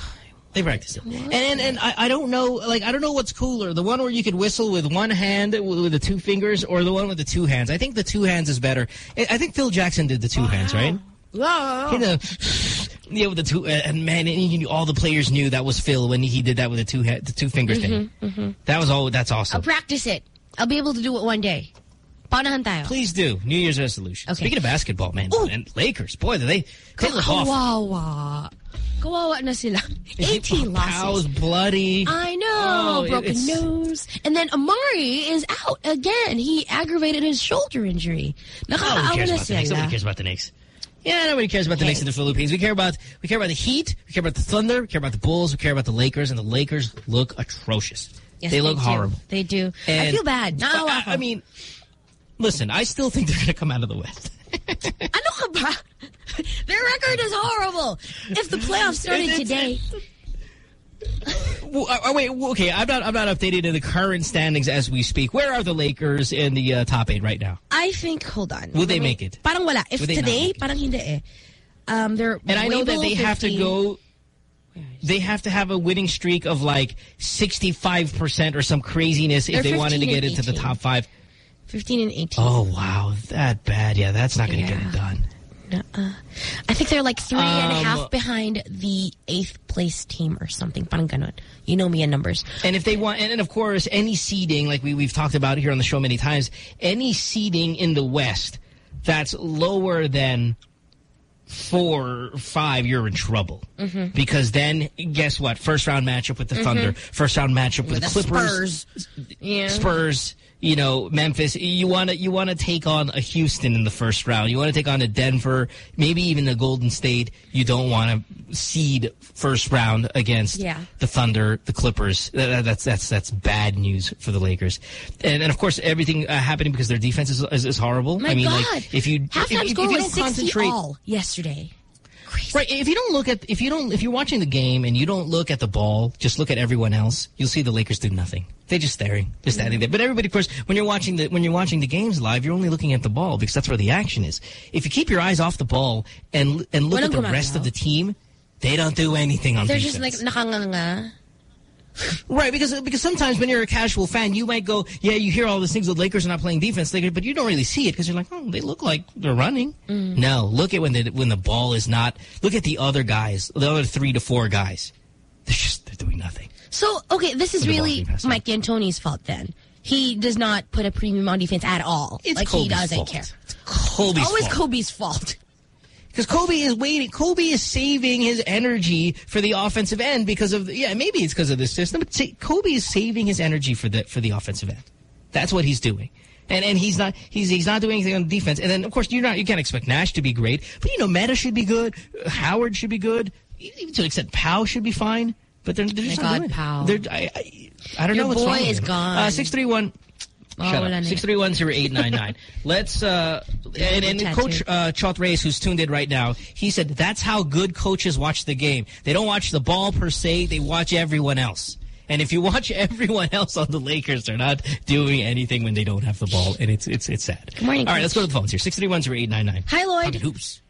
They practice it. And and, and I, I don't know like I don't know what's cooler, the one where you could whistle with one hand with, with the two fingers, or the one with the two hands. I think the two hands is better. I I think Phil Jackson did the two hands, right? Whoa. You know, yeah, with the two, uh, and man, and all the players knew that was Phil when he did that with the two the two fingers thing. Mhm. That was all. That's awesome. I'll practice it. I'll be able to do it one day. Paunahan tayo. Please do. New Year's resolution. Okay. Speaking of basketball, man, and Lakers, boy, they they. Kawawa. Kawawa na sila. 18 Powell's losses. bloody. I know. Oh, broken it's- nose. And then Amari is out again. He aggravated his shoulder injury. Nobody Nakakaawa cares na about the Knicks. sila. Nobody cares about the Knicks. Yeah, nobody cares about the Knicks in the Philippines. We care about we care about the Heat. We care about the Thunder. We care about the Bulls. We care about the Lakers, and the Lakers look atrocious. Yes, they look do. horrible. They do. I feel bad. Naawa I, I mean, listen, I still think they're going to come out of the West. Ano ka ba? Their record is horrible. If the playoffs started today, Well, uh, wait, okay, I'm not I'm not updated in the current standings as we speak. Where are the Lakers in the uh, top eight right now? I think, hold on. Will they make it? Parang wala. If today, parang hindi eh. Um, they're And I know that they have to go. They have to have a winning streak of like 65% or some craziness if They're they wanted to get into the top five. 15 and 18. Oh, wow. That bad. Yeah, that's not going to get it done. Uh, I think they're like three and a Um, half behind the eighth place team or something. You know me in numbers. And if they want, and, and of course, any seeding, like we, we've talked about here on the show many times, any seeding in the West that's lower than four or five, you're in trouble. Mhm. Because then, guess what? First round matchup with the Mhm. Thunder, first round matchup with, With the the Clippers, Spurs. Yeah. Spurs, you know, Memphis. You want to you want to take on a Houston in the first round. You want to take on a Denver, maybe even a Golden State. You don't want to seed first round against Yeah. the Thunder, the Clippers. That- That's that's that's bad news for the Lakers. And, and of course, everything uh, happening because their defense is, is, is horrible. My I mean, God. like if you if, Halftime if, score if you don't concentrate. all yesterday. Right. If you don't look at if you don't if you're watching the game and you don't look at the ball, just look at everyone else. You'll see the Lakers do nothing. They're just staring, just standing there. But everybody, of course, when you're watching the when you're watching the games live, you're only looking at the ball because that's where the action is. If you keep your eyes off the ball and and look at the rest of the team, they don't do anything on They're defense. just like nakanganga. Right, because because sometimes when you're a casual fan, you might go, yeah, you hear all these things with Lakers are not playing defense, Lakers, but you don't really see it because you're like, oh, they look like they're running. Mm. No, look at when the when the ball is not. Look at the other guys, the other three to four guys. They're just they're doing nothing. So, okay, this is With the ball really Mike D'Antoni's fault then. He does not put a premium on defense at all. It's like Kobe's he doesn't fault. care. Kobe's Always fault. Kobe's fault. Because Kobe is waiting. Kobe is saving his energy for the offensive end because of the, yeah, maybe it's because of the system. But say, Kobe is saving his energy for the for the offensive end. That's what he's doing. And and he's not he's he's not doing anything on defense. And then of course you're not you can't expect Nash to be great, but you know Metta should be good, Howard should be good, even to an extent Powell should be fine. But they're, they're just My not God, doing it. Powell. They're, I, I, I don't Your know what's boy wrong. with is them. gone. Uh, six three one. Oh, Shut up. Six three one zero eight nine nine. Let's uh and, and Coach uh, Chot Reyes, who's tuned in right now, he said that's how good coaches watch the game. They don't watch the ball per se; they watch everyone else. And if you watch everyone else on the Lakers, they're not doing anything when they don't have the ball, and it's it's it's sad. Good morning, All right, let's go to the phones here. Six three one zero eight nine nine. Hi, Lloyd. Hoops.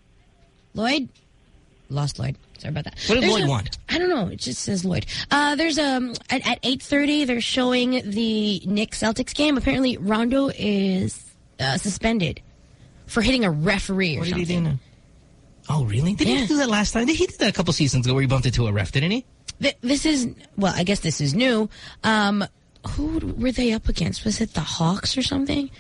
Lloyd? Lost Lloyd. Sorry about that. What did There's Lloyd a- want? I don't know. It just says Lloyd. Uh, there's um at, at 8.30, they're showing the Knicks Celtics game. Apparently, Rondo is uh, suspended for hitting a referee or What did he something. do now? Oh, really? Did he do that last time? He did that a couple seasons ago where he bumped into a ref, didn't he? Th- this is well, I guess this is new. Um, who were they up against? Was it the Hawks or something?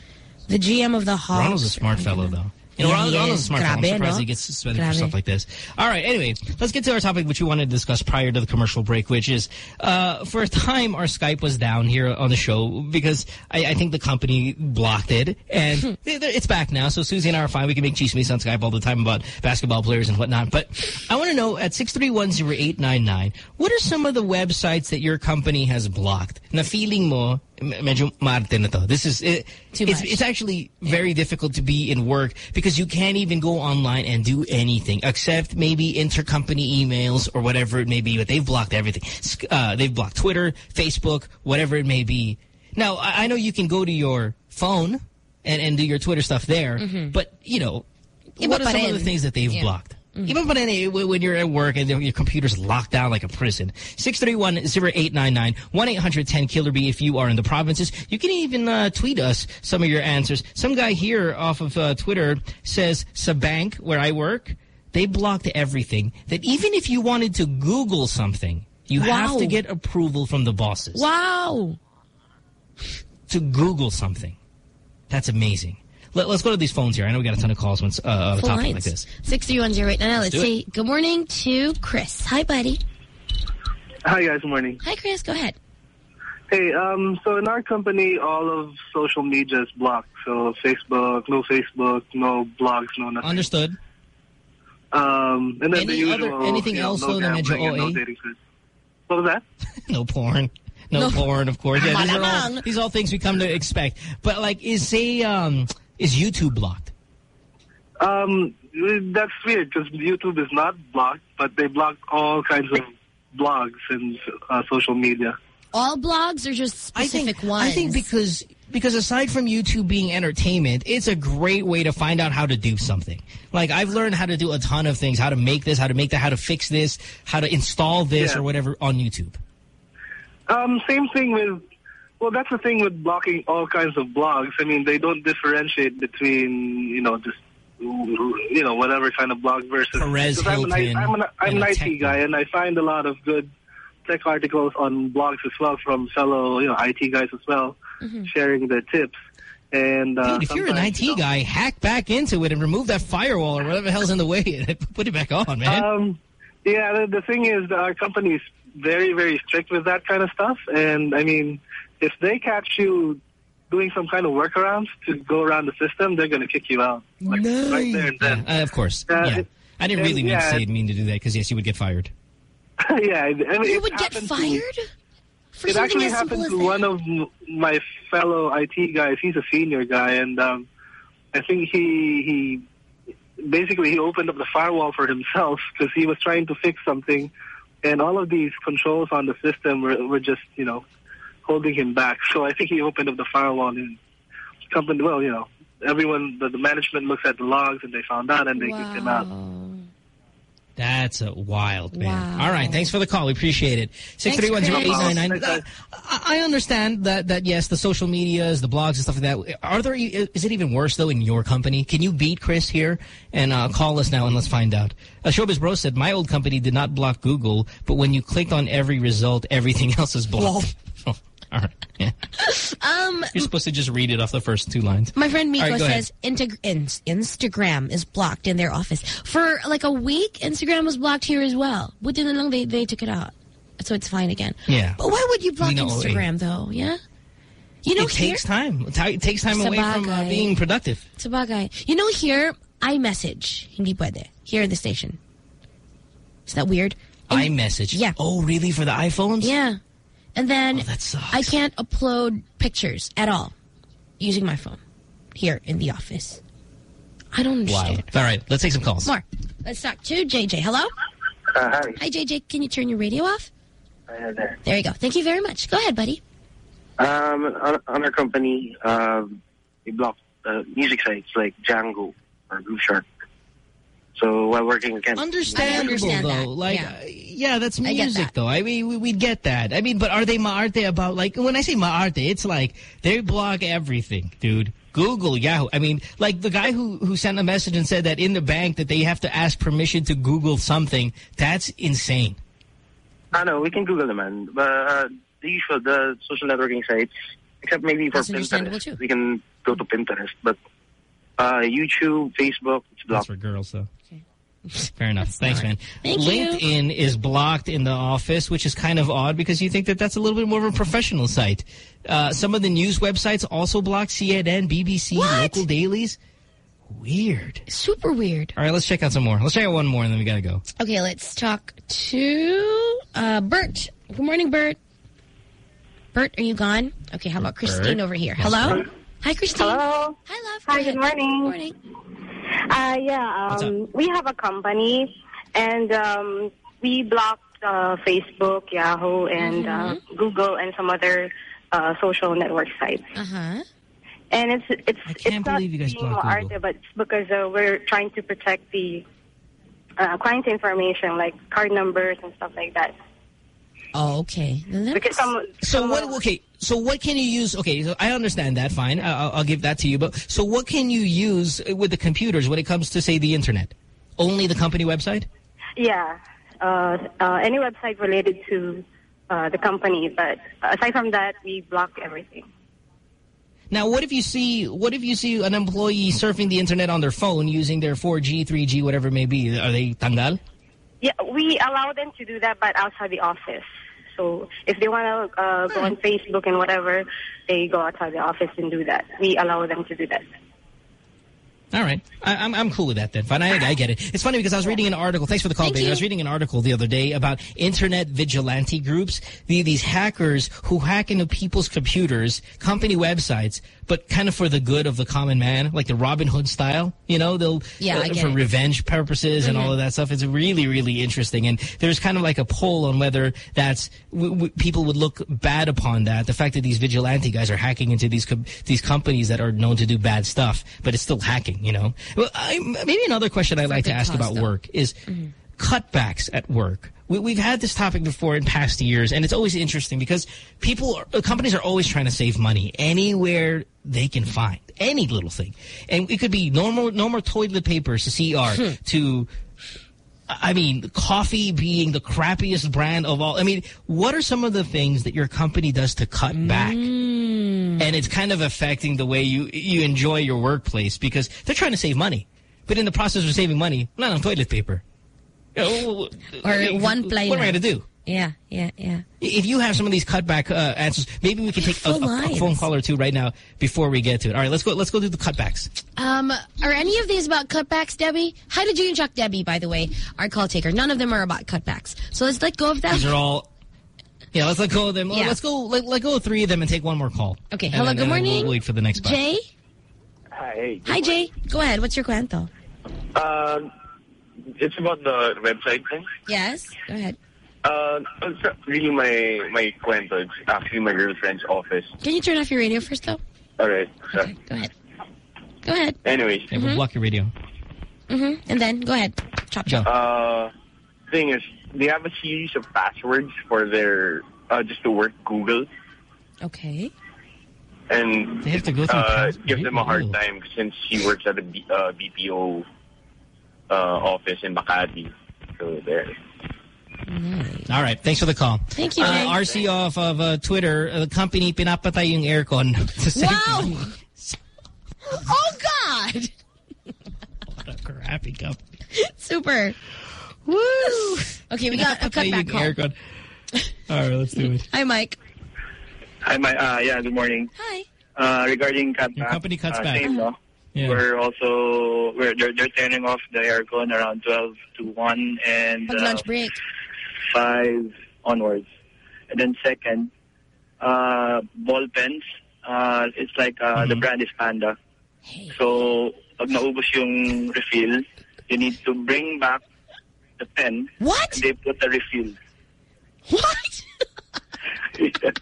The GM of the Hawks. Rondo's a smart fellow, though. You know, Yeah, Rondo, he Rondo's a is. smart fellow. I'm surprised no? he gets suspended for stuff like this. All right, anyway, let's get to our topic, which we wanted to discuss prior to the commercial break, which is, uh, for a time, our Skype was down here on the show because I, I think the company blocked it, and it's back now. So Susie and I are fine. We can make chismes on Skype all the time about basketball players and whatnot. But I want to know, at 6310899, what are some of the websites that your company has blocked? Na feeling mo, medyo marte na to. This is, it, Too it's, much. it's actually very difficult to be in work because you can't even go online and do anything except maybe intercompany emails or whatever it may be. But they've blocked everything. Uh, they've blocked Twitter, Facebook, whatever it may be. Now, I, I know you can go to your phone and, and do your Twitter stuff there, Mhm. but, you know, Iba what are some of the things that they've Yeah. blocked? Even pa rin eh, when when you're at work and your computer's locked down like a prison. 631-0899, 1-800-10-KILLER-B if you are in the provinces. You can even uh, tweet us some of your answers. Some guy here off of uh, Twitter says, sa bank where I work, they blocked everything. That even if you wanted to Google something, you have to get approval from the bosses Wow. to Google something. That's amazing. Let, us go to these phones here. I know we got a ton of calls when uh, on a topic lines. like this. Six three one zero eight nine. Let's do it. say good morning to Chris. Hi, buddy. Hi guys, good morning. Hi, Chris. Go ahead. Hey, um, so in our company, all of social media is blocked. So Facebook, no Facebook, no blogs, no nothing. Understood. Um, and then the Any other- usual, anything you know, else, no though, that made you gambling and no dating sites. What was that? no porn. No, No. porn, of course. Yeah, these are, all, these are all things we come to expect. But like, is say, um, is YouTube blocked? Um, that's weird because YouTube is not blocked, but they blocked all kinds of blogs and uh, social media. All blogs or just specific ones? I think because because aside from YouTube being entertainment, it's a great way to find out how to do something. Like I've learned how to do a ton of things, how to make this, how to make that, how to fix this, how to install this Yeah. or whatever on YouTube. Um, same thing with, well, that's the thing with blocking all kinds of blogs. I mean, they don't differentiate between, you know, just, you know, whatever kind of blog versus. Perez 'cause I'm an, I'm an, I'm an IT guy, and I find a lot of good tech articles on blogs as well from fellow, you know, IT guys as well, sharing their tips. And uh, Dude, if you're an sometimes, IT guy, hack back into it and remove that firewall or whatever the hell's in the way and put it back on, man. Um, yeah, the, the thing is, our company is very, very strict with that kind of stuff. And I mean, if they catch you doing some kind of workarounds to go around the system, they're going to kick you out. Like, Right there and then. Uh, of course. Uh, yeah. it- I didn't really and, mean to yeah, say mean to do that because, yes, you would get fired. yeah, I mean, You it would get happened to- fired? For it actually as happened to one of my fellow IT guys. He's a senior guy, and um, I think he he basically he opened up the firewall for himself because he was trying to fix something, and all of these controls on the system were, were just you know holding him back. So I think he opened up the firewall and company. Well, you know, everyone the, the management looks at the logs and they found out and they kicked him out. That's a wild, man. All right, thanks for the call. We appreciate it. Six three one zero eight nine nine. Uh, I I understand that that yes, the social medias, the blogs and stuff like that. Are there? e, it even worse though in your company? Can you beat Chris here and uh, call us now and let's find out? Uh, Showbiz Bro said my old company did not block Google, but when you clicked on every result, everything else is blocked. All right, yeah. Um, You're supposed to just read it off the first two lines. My friend Miko right, says Instagram is blocked in their office. For like a week, Instagram was blocked here as well. Buti na lang they, they took it out. So it's fine again. Yeah. But why would you block Instagram though? Yeah? You know it here, takes time. It takes time away from uh, being productive. Sabagay. You know here, iMessage. Hindi pwede. Here in the station. Is that weird? iMessage. Yeah. Oh, really? For the iPhones? Yeah. And then Oh, that sucks. I can't upload pictures at all using my phone here in the office. I don't understand. Wild. All right, let's take some calls. More. Let's talk to JJ. Hello? Uh, hi. Hi, JJ. Can you turn your radio off? Hi there. There you go. Thank you very much. Go ahead, buddy. Um, on, on our company, um, we block uh, music sites like Jango or Grooveshark. So while working again, Understandable understand though. that. Like, Yeah. uh, yeah, that's I music that. though. I mean, we, we'd get that. I mean, but are they maarte about like when I say maarte, it's like they block everything, dude. Google, Yahoo. I mean, like the guy who, who sent a message and said that in the bank that they have to ask permission to Google something. That's insane. I know, we can Google them, man. But uh, the usual, the social networking sites, except maybe for That's Pinterest. too. We can go to Pinterest. But uh, YouTube, Facebook, it's That's for girls, though. Okay. Fair enough. Thanks, man. Thank you. LinkedIn is blocked in the office, which is kind of odd because you think that that's a little bit more of a professional site. Uh, some of the news websites also block CNN, BBC, local dailies. Weird. Super weird. All right, let's check out some more. Let's check out one more and then we gotta go. Okay, let's talk to uh, Bert. Good morning, Bert. Bert, are you gone? Okay, how about Christine Bert. over here? Yes, Hello? Bert. Hi, Christine. Hello. Hi, love. Hi, Go good ahead. morning. morning. Uh, yeah, um, we have a company, and um, we blocked uh, Facebook, Yahoo, and uh, Google, and some other uh, social network sites. Uh-huh. And it's it's can't it's not believe you guys being blocked maarte, but it's because uh, we're trying to protect the uh, client information, like card numbers and stuff like that. Oh, okay. Because some So what? Okay, so what can you use? Okay, so I understand that. Fine, I- I'll, I'll give that to you. But so what can you use with the computers when it comes to say the internet? Only the company website? Yeah, uh, uh, any website related to uh, the company, but aside from that, we block everything. Now, what if you see what if you see an employee surfing the internet on their phone using their 4G, 3G, whatever it may be? Are they tangal? Yeah, we allow them to do that, but outside the office. So if they want to uh, go on Facebook and whatever, they go outside the office and do that. We allow them to do that. All right. I, I'm, I'm cool with that then. Fine. I, I get it. It's funny because I was reading an article. Thanks for the call, Thank baby. you. I was reading an article the other day about internet vigilante groups. The, these hackers who hack into people's computers, company websites, but kind of for the good of the common man, like the Robin Hood style. You know, they'll Yeah, uh, for it. revenge purposes and all of that stuff. It's really, really interesting. And there's kind of like a poll on whether that's w w people would look bad upon that. The fact that these vigilante guys are hacking into these com these companies that are known to do bad stuff, but it's still hacking. You know. Well, I, maybe another question I'd like to ask about though. work is cutbacks at work. We, we've had this topic before in past years, and it's always interesting because people, are, companies are always trying to save money anywhere they can find any little thing, and it could be normal, no more toilet papers to CR to. I mean, coffee being the crappiest brand of all. I mean, what are some of the things that your company does to cut back? And it's kind of affecting the way you you enjoy your workplace because they're trying to save money. But in the process of saving money, not on toilet paper. You know, Or if- one ply What am I going to do? Yeah, yeah, yeah. If you have some of these cutback uh, answers, maybe we can take a, a- a phone call or two right now before we get to it. All right, let's go. Let's go do the cutbacks. Um, are any of these about cutbacks, Debbie? Hi to June Chuck Debbie, by the way, our call taker. None of them are about cutbacks. So let's let go of them. These are all. Yeah, let's let go of them. Yeah. Let's go. Let, let go of three of them and take one more call. Okay, And hello, then- good morning. We'll wait for the next part. Jay? Hi. Hi, Jay. Go ahead. What's your cuento? Uh, it's about the website thing. Yes, go ahead. Uh, it's not really my my kwento. It's actually my girlfriend's office. Can you turn off your radio first, though? All right. So, Go ahead. Go ahead. anyways, Yeah, we'll block your radio. Mm-hmm. And then, go ahead. Chop, chop. uh, thing is, they have a series of passwords for their uh, just to work Google, Okay. and They have to go through uh, give them a hard Ew. time since she works at a B, uh, BPO uh, office in Makati. So there. All right. Thanks for the call. Thank you, Uh, RC off of uh, Twitter, uh, the company pinapatay yung aircon. to save Wow! oh, God! What a crappy company. Super. Woo! Okay, we got a Pinapatay cutback call. aircon. All right, let's do it. Hi, Mike. Hi, my, uh, yeah, good morning. Hi. Uh, regarding cutback. Your company cuts uh, back. Same, no? Yeah. We're also, we're, they're, they're turning off the aircon around 12 to 1 and Pag uh, lunch break. 5 onwards. And then second, uh, ball pens. Uh, it's like uh, the Mhm. brand is Panda. So, pag naubos yung refill, you need to bring back the pen. What? And they put the refill. What?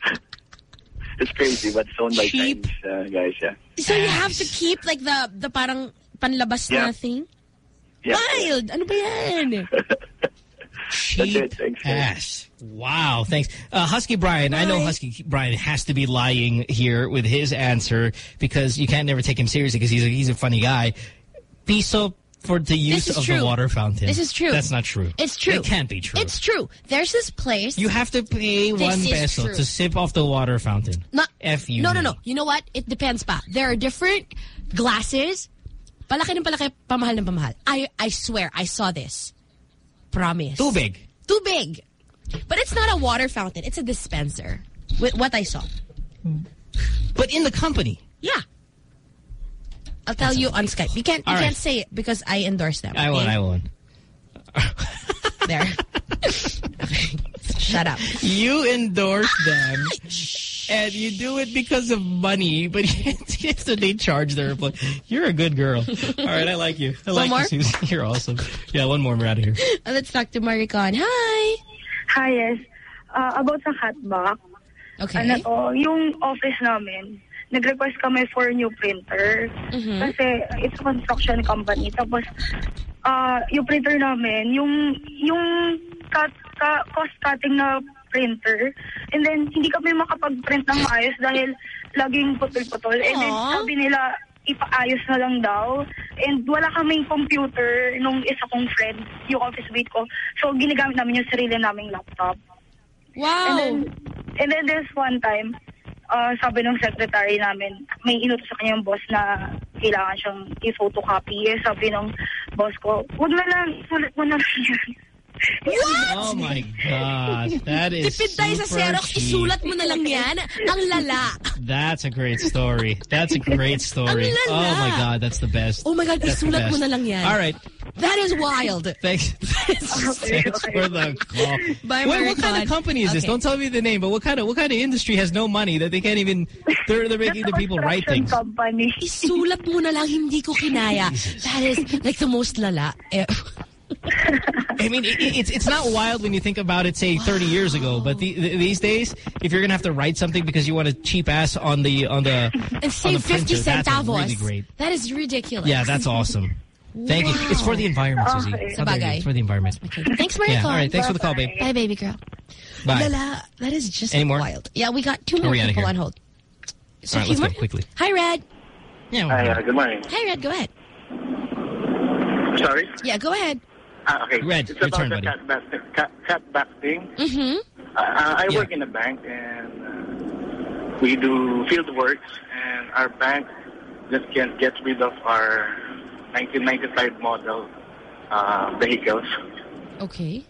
it's crazy, but it's owned by Chinese uh, guys, yeah. So you have to keep like the the parang panlabas Yeah. na thing? Yeah. Wild! Ano ba yan? Cheap ass. Wow, thanks. Uh, Husky Brian, I know Husky Brian has to be lying here with his answer because you can't never take him seriously because he's a, he's a funny guy. Piso for the use of true. the water fountain. This is true. That's not true. It's true. It can't be true. It's true. There's this place. you have to pay This one peso true. to sip off the water fountain. Not, F you. no, no, no. You know what? It depends pa. There are different glasses. Palaki ng palaki, pamahal ng pamahal. I, I swear, I saw this. Promise. Too big. Too big. But it's not a water fountain. It's a dispenser. With what I saw. But in the company. Yeah. I'll tell you on Skype. You can't, you All right. can't say it because I endorse them. I won't. I won't. There. Shut up. You endorse them, and you do it because of money, but after they charge their employee. You're a good girl. All right, I like you. I One like more? you, Susie. You're awesome. Yeah, one more. We're out of here. Uh, Let's talk to Maricon. Hi. Hi, yes. Uh, about sa hotbox. Okay. Ano to, yung office namin, nag-request kami for new printer. Mm-hmm. Kasi it's a construction company. Tapos, uh, yung printer namin, yung, yung cut, ka, cost-cutting na printer. And then, hindi kami makapag-print ng maayos dahil laging putol-putol. And then, sabi nila, ipaayos na lang daw. And wala kaming computer nung isa kong friend, yung office mate ko. So, ginagamit namin yung sarili naming laptop. Wow. And then, and then there's one time, uh, sabi ng secretary namin, may inutos sa kanya yung boss na kailangan siyang i-photocopy. Eh, sabi ng boss ko, huwag na lang, sulit mo na lang. Oh my God, that is Tipid tayo sa super Xerox, isulat mo na lang yan. Ang lala. That's a great story. That's a great story. Ang lala. Oh my God, that's the best. Oh my God, That's the isulat mo na lang yan. All right. That is wild. Thanks. Thanks for the call. Bye, Wait, what kind of company is this? Don't tell me the name, but what kind of what kind of industry has no money that they can't even they're they're making the people write things. company. Isulat mo na lang, hindi ko kinaya. That is like the most lala. I mean, it, it's it's not wild when you think about it, say 30 years ago, but the, the, these days, if you're gonna have to write something because you want a cheap ass on the on the And on save the printer, 50 that's centavos. really great. That is ridiculous. Yeah, that's awesome. Thank you. It's for the environment, Susie. Okay. How dare. It's for the environment. Thanks, Maricon. Yeah, all right. Thanks for the call, babe. Bye, baby girl. Bye. Lala, that is just Any more? wild. Yeah, we got two more we outta people here? on hold. So all right, let's few go more? quickly. Hi, Red. Yeah. Hi, uh, good morning. Hi, Red. Go ahead. Sorry? Yeah, go ahead. Ah, okay. Red, it's your about turn, the buddy. cutback, cut, cutback thing. Mm-hmm. Uh, I Yeah. work in a bank and uh, we do field works and our bank just can't get rid of our 1995 model uh, vehicles. Okay.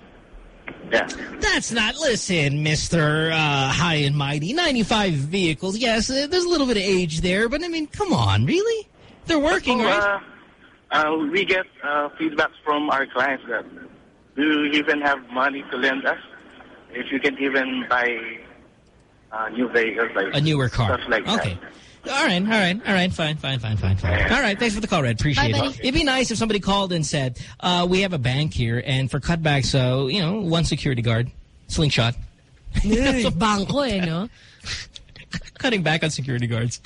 Yeah. That's not, listen, Mr. Uh, high and Mighty. 95 vehicles. Yes, uh, there's a little bit of age there, but I mean, come on, really? They're working, Oh, right? uh, uh, we get uh, feedbacks from our clients that do you even have money to lend us? If you can even buy uh, new vehicles like A newer car. stuff like okay. that. All right, all right, all right, fine, fine, fine, fine, fine. All right, thanks for the call, Red. Appreciate Bye, it. buddy. It'd be nice if somebody called and said, uh, we have a bank here, and for cutbacks, so, you know, one security guard, slingshot. Bangko eh, no? Cutting back on security guards.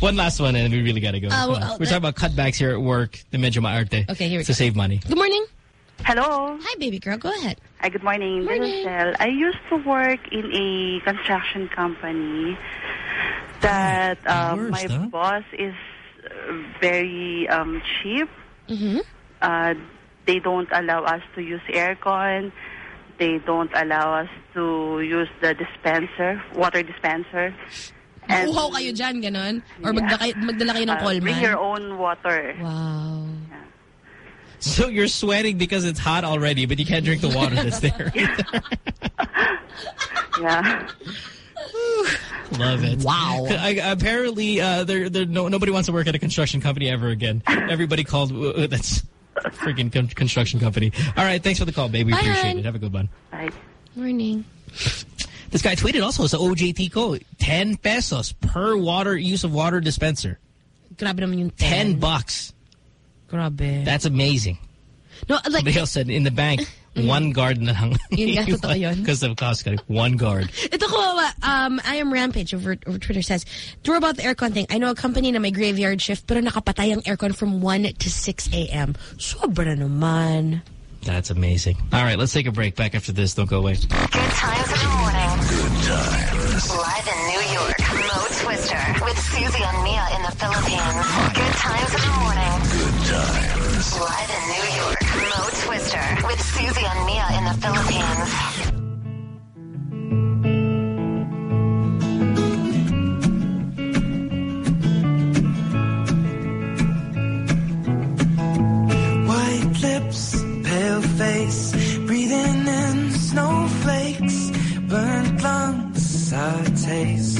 one last one, and we really got to go. Uh, Come on. well, We're talking about cutbacks here at work, the medyo maarte. Okay, here we To go. save money. Good morning. Hello. Hi, baby girl. Go ahead. Hi, good morning. This is Shell. I used to work in a construction company that uh, worst, my huh? boss is uh, very um, cheap. Mm-hmm. Uh, they don't allow us to use aircon. They don't allow us to use the dispenser, water dispenser. And Uhaw kayo dyan, ganon? Or magdala magdala kayo ng uh, Coleman? bring your own water. Wow. So you're sweating because it's hot already, but you can't drink the water that's there. Yeah. Love it. Wow. I, apparently, uh, there, there, no, nobody wants to work at a construction company ever again. Everybody called. Uh, that's a freaking con construction company. All right, thanks for the call, baby. We Bye, appreciate hon. it. Have a good one. Bye. Morning. This guy tweeted also it's a OJT code. 10 pesos per water use of water dispenser. Grabe naman yung 10 bucks. Grabe. That's amazing. No, like, Somebody else said in the bank, one guard na lang. Yun nga, totoo yun. Because of cost cutting. One guard. Ito ko, um, I am Rampage over, over Twitter says, true about the aircon thing. I know a company na may graveyard shift pero nakapatay ang aircon from 1 to 6 a.m. Sobra naman. That's amazing. All right, let's take a break. Back after this. Don't go away. Good times in the morning. With Susie and Mia in the Philippines. Good times in the morning. Good times. Live in New York, Mo Twister with Susie and Mia in the Philippines. White lips, pale face, breathing in snowflakes, burnt lungs, sour taste.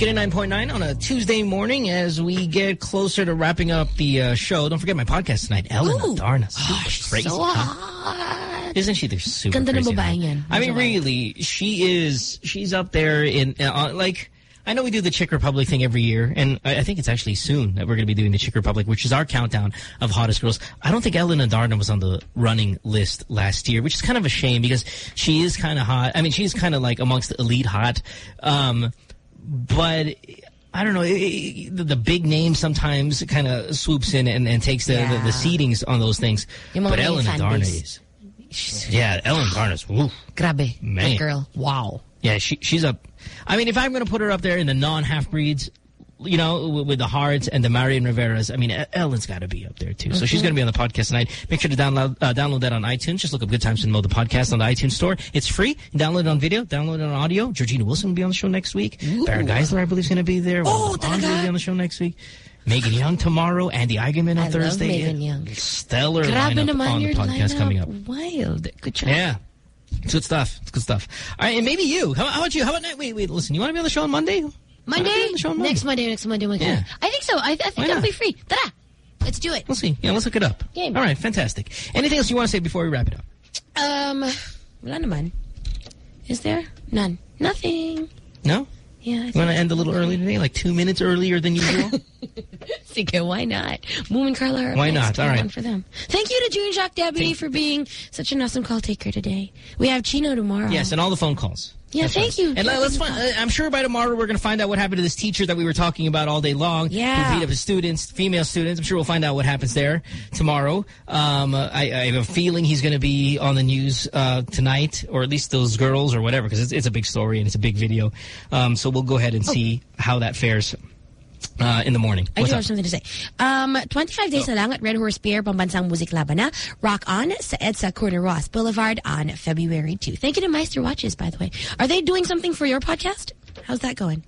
Magic 89.9 on a Tuesday morning as we get closer to wrapping up the uh, show. Don't forget my podcast tonight, Ellen Adarna. Super crazy. so huh? Isn't she the super Ganda crazy? I mean, really, she is, she's up there in, uh, like, I know we do the Chick Republic thing every year, and I, I think it's actually soon that we're going to be doing the Chick Republic, which is our countdown of hottest girls. I don't think Ellen Adarna was on the running list last year, which is kind of a shame because she is kind of hot. I mean, she's kind of like amongst the elite hot. Um, but I don't know. It, it, the, the big name sometimes kind of swoops in and, and takes the, the, the seedings on those things. But Ellen fan Adarna base. is. Yeah, Ellen. Woo. Grabe. Man. That girl. Wow. Yeah, she she's up. I mean, if I'm going to put her up there in the non-half breeds, you know, with, with the Hards and the Marion Riveras, I mean, Ellen's got to be up there too. So she's Mhm. going to be on the podcast tonight. Make sure to download uh, download that on iTunes. Just look up Good Times and Mo the podcast on the iTunes store. It's free. Download it on video. Download it on audio. Georgina Wilson will be on the show next week. Baron Geisler, I believe, is going to be there. Oh, Andre will be on the show next week. Megan Young tomorrow. Andi Eigenmann on I love Thursday. Megan Young. Stellar Grabe lineup on the podcast lineup. coming up. Wild. Good job. Yeah. It's good stuff. It's good stuff. All right, and maybe you. How, how about you? How about wait, wait, listen. You want to be on the show on Monday? Monday? Next Monday, next Monday, Monday. Yeah. I think so. I, I think that'll be free. Ta-da! Let's do it. We'll see. Yeah, let's look it up. Game. All right, fantastic. Anything else you want to say before we wrap it up? Um, wala naman. Is there? None. Nothing. No? Yeah. I You want to end a little early today, like two minutes earlier than usual? Sige, why not? Moom and Carla are Why not? All One for them. Thank you to June Jacques Deputy for being such an awesome call taker today. We have Chino tomorrow. yes, and all the phone calls. Yeah, That's thank you. And let- let's find, uh, I'm sure by tomorrow we're going to find out what happened to this teacher that we were talking about all day long. Yeah. Who beat up his students, female students. I'm sure we'll find out what happens there tomorrow. Um, uh, I, I have a feeling he's going to be on the news uh, tonight, or at least those girls or whatever, because it's, it's a big story and it's a big video. Um, so we'll go ahead and see how that fares uh, in the morning. I What's do up? have something to say. Um, 25 days na lang at Red Horse Beer, Pambansang Muziklaban na. Rock On sa EDSA Corner Roxas Boulevard on February 2. Thank you to Meister Watches, by the way. Are they doing something for your podcast? How's that going?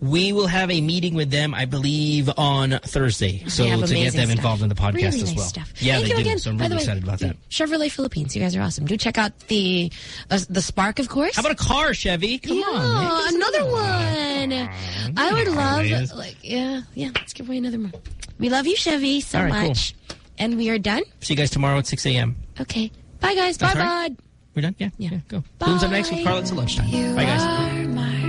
We will have a meeting with them, I believe, on Thursday. So to get them stuff. involved in the podcast really as well. Stuff. Yeah, Thank they you do. again. So I'm By really way, excited about that. Chevrolet Philippines, you guys are awesome. Do check out the uh, the Spark, of course. How about a car, Chevy? Come yeah, on, another one. I would love, like, yeah, yeah. Let's give away another one. We love you, Chevy, so right, cool. much. And we are done. See you guys tomorrow at 6 a.m. Okay. Bye, guys. That's Bye, right. bud. We're done? Yeah. Yeah. Go. Booms up next with Carla. It's lunchtime. Bye, guys.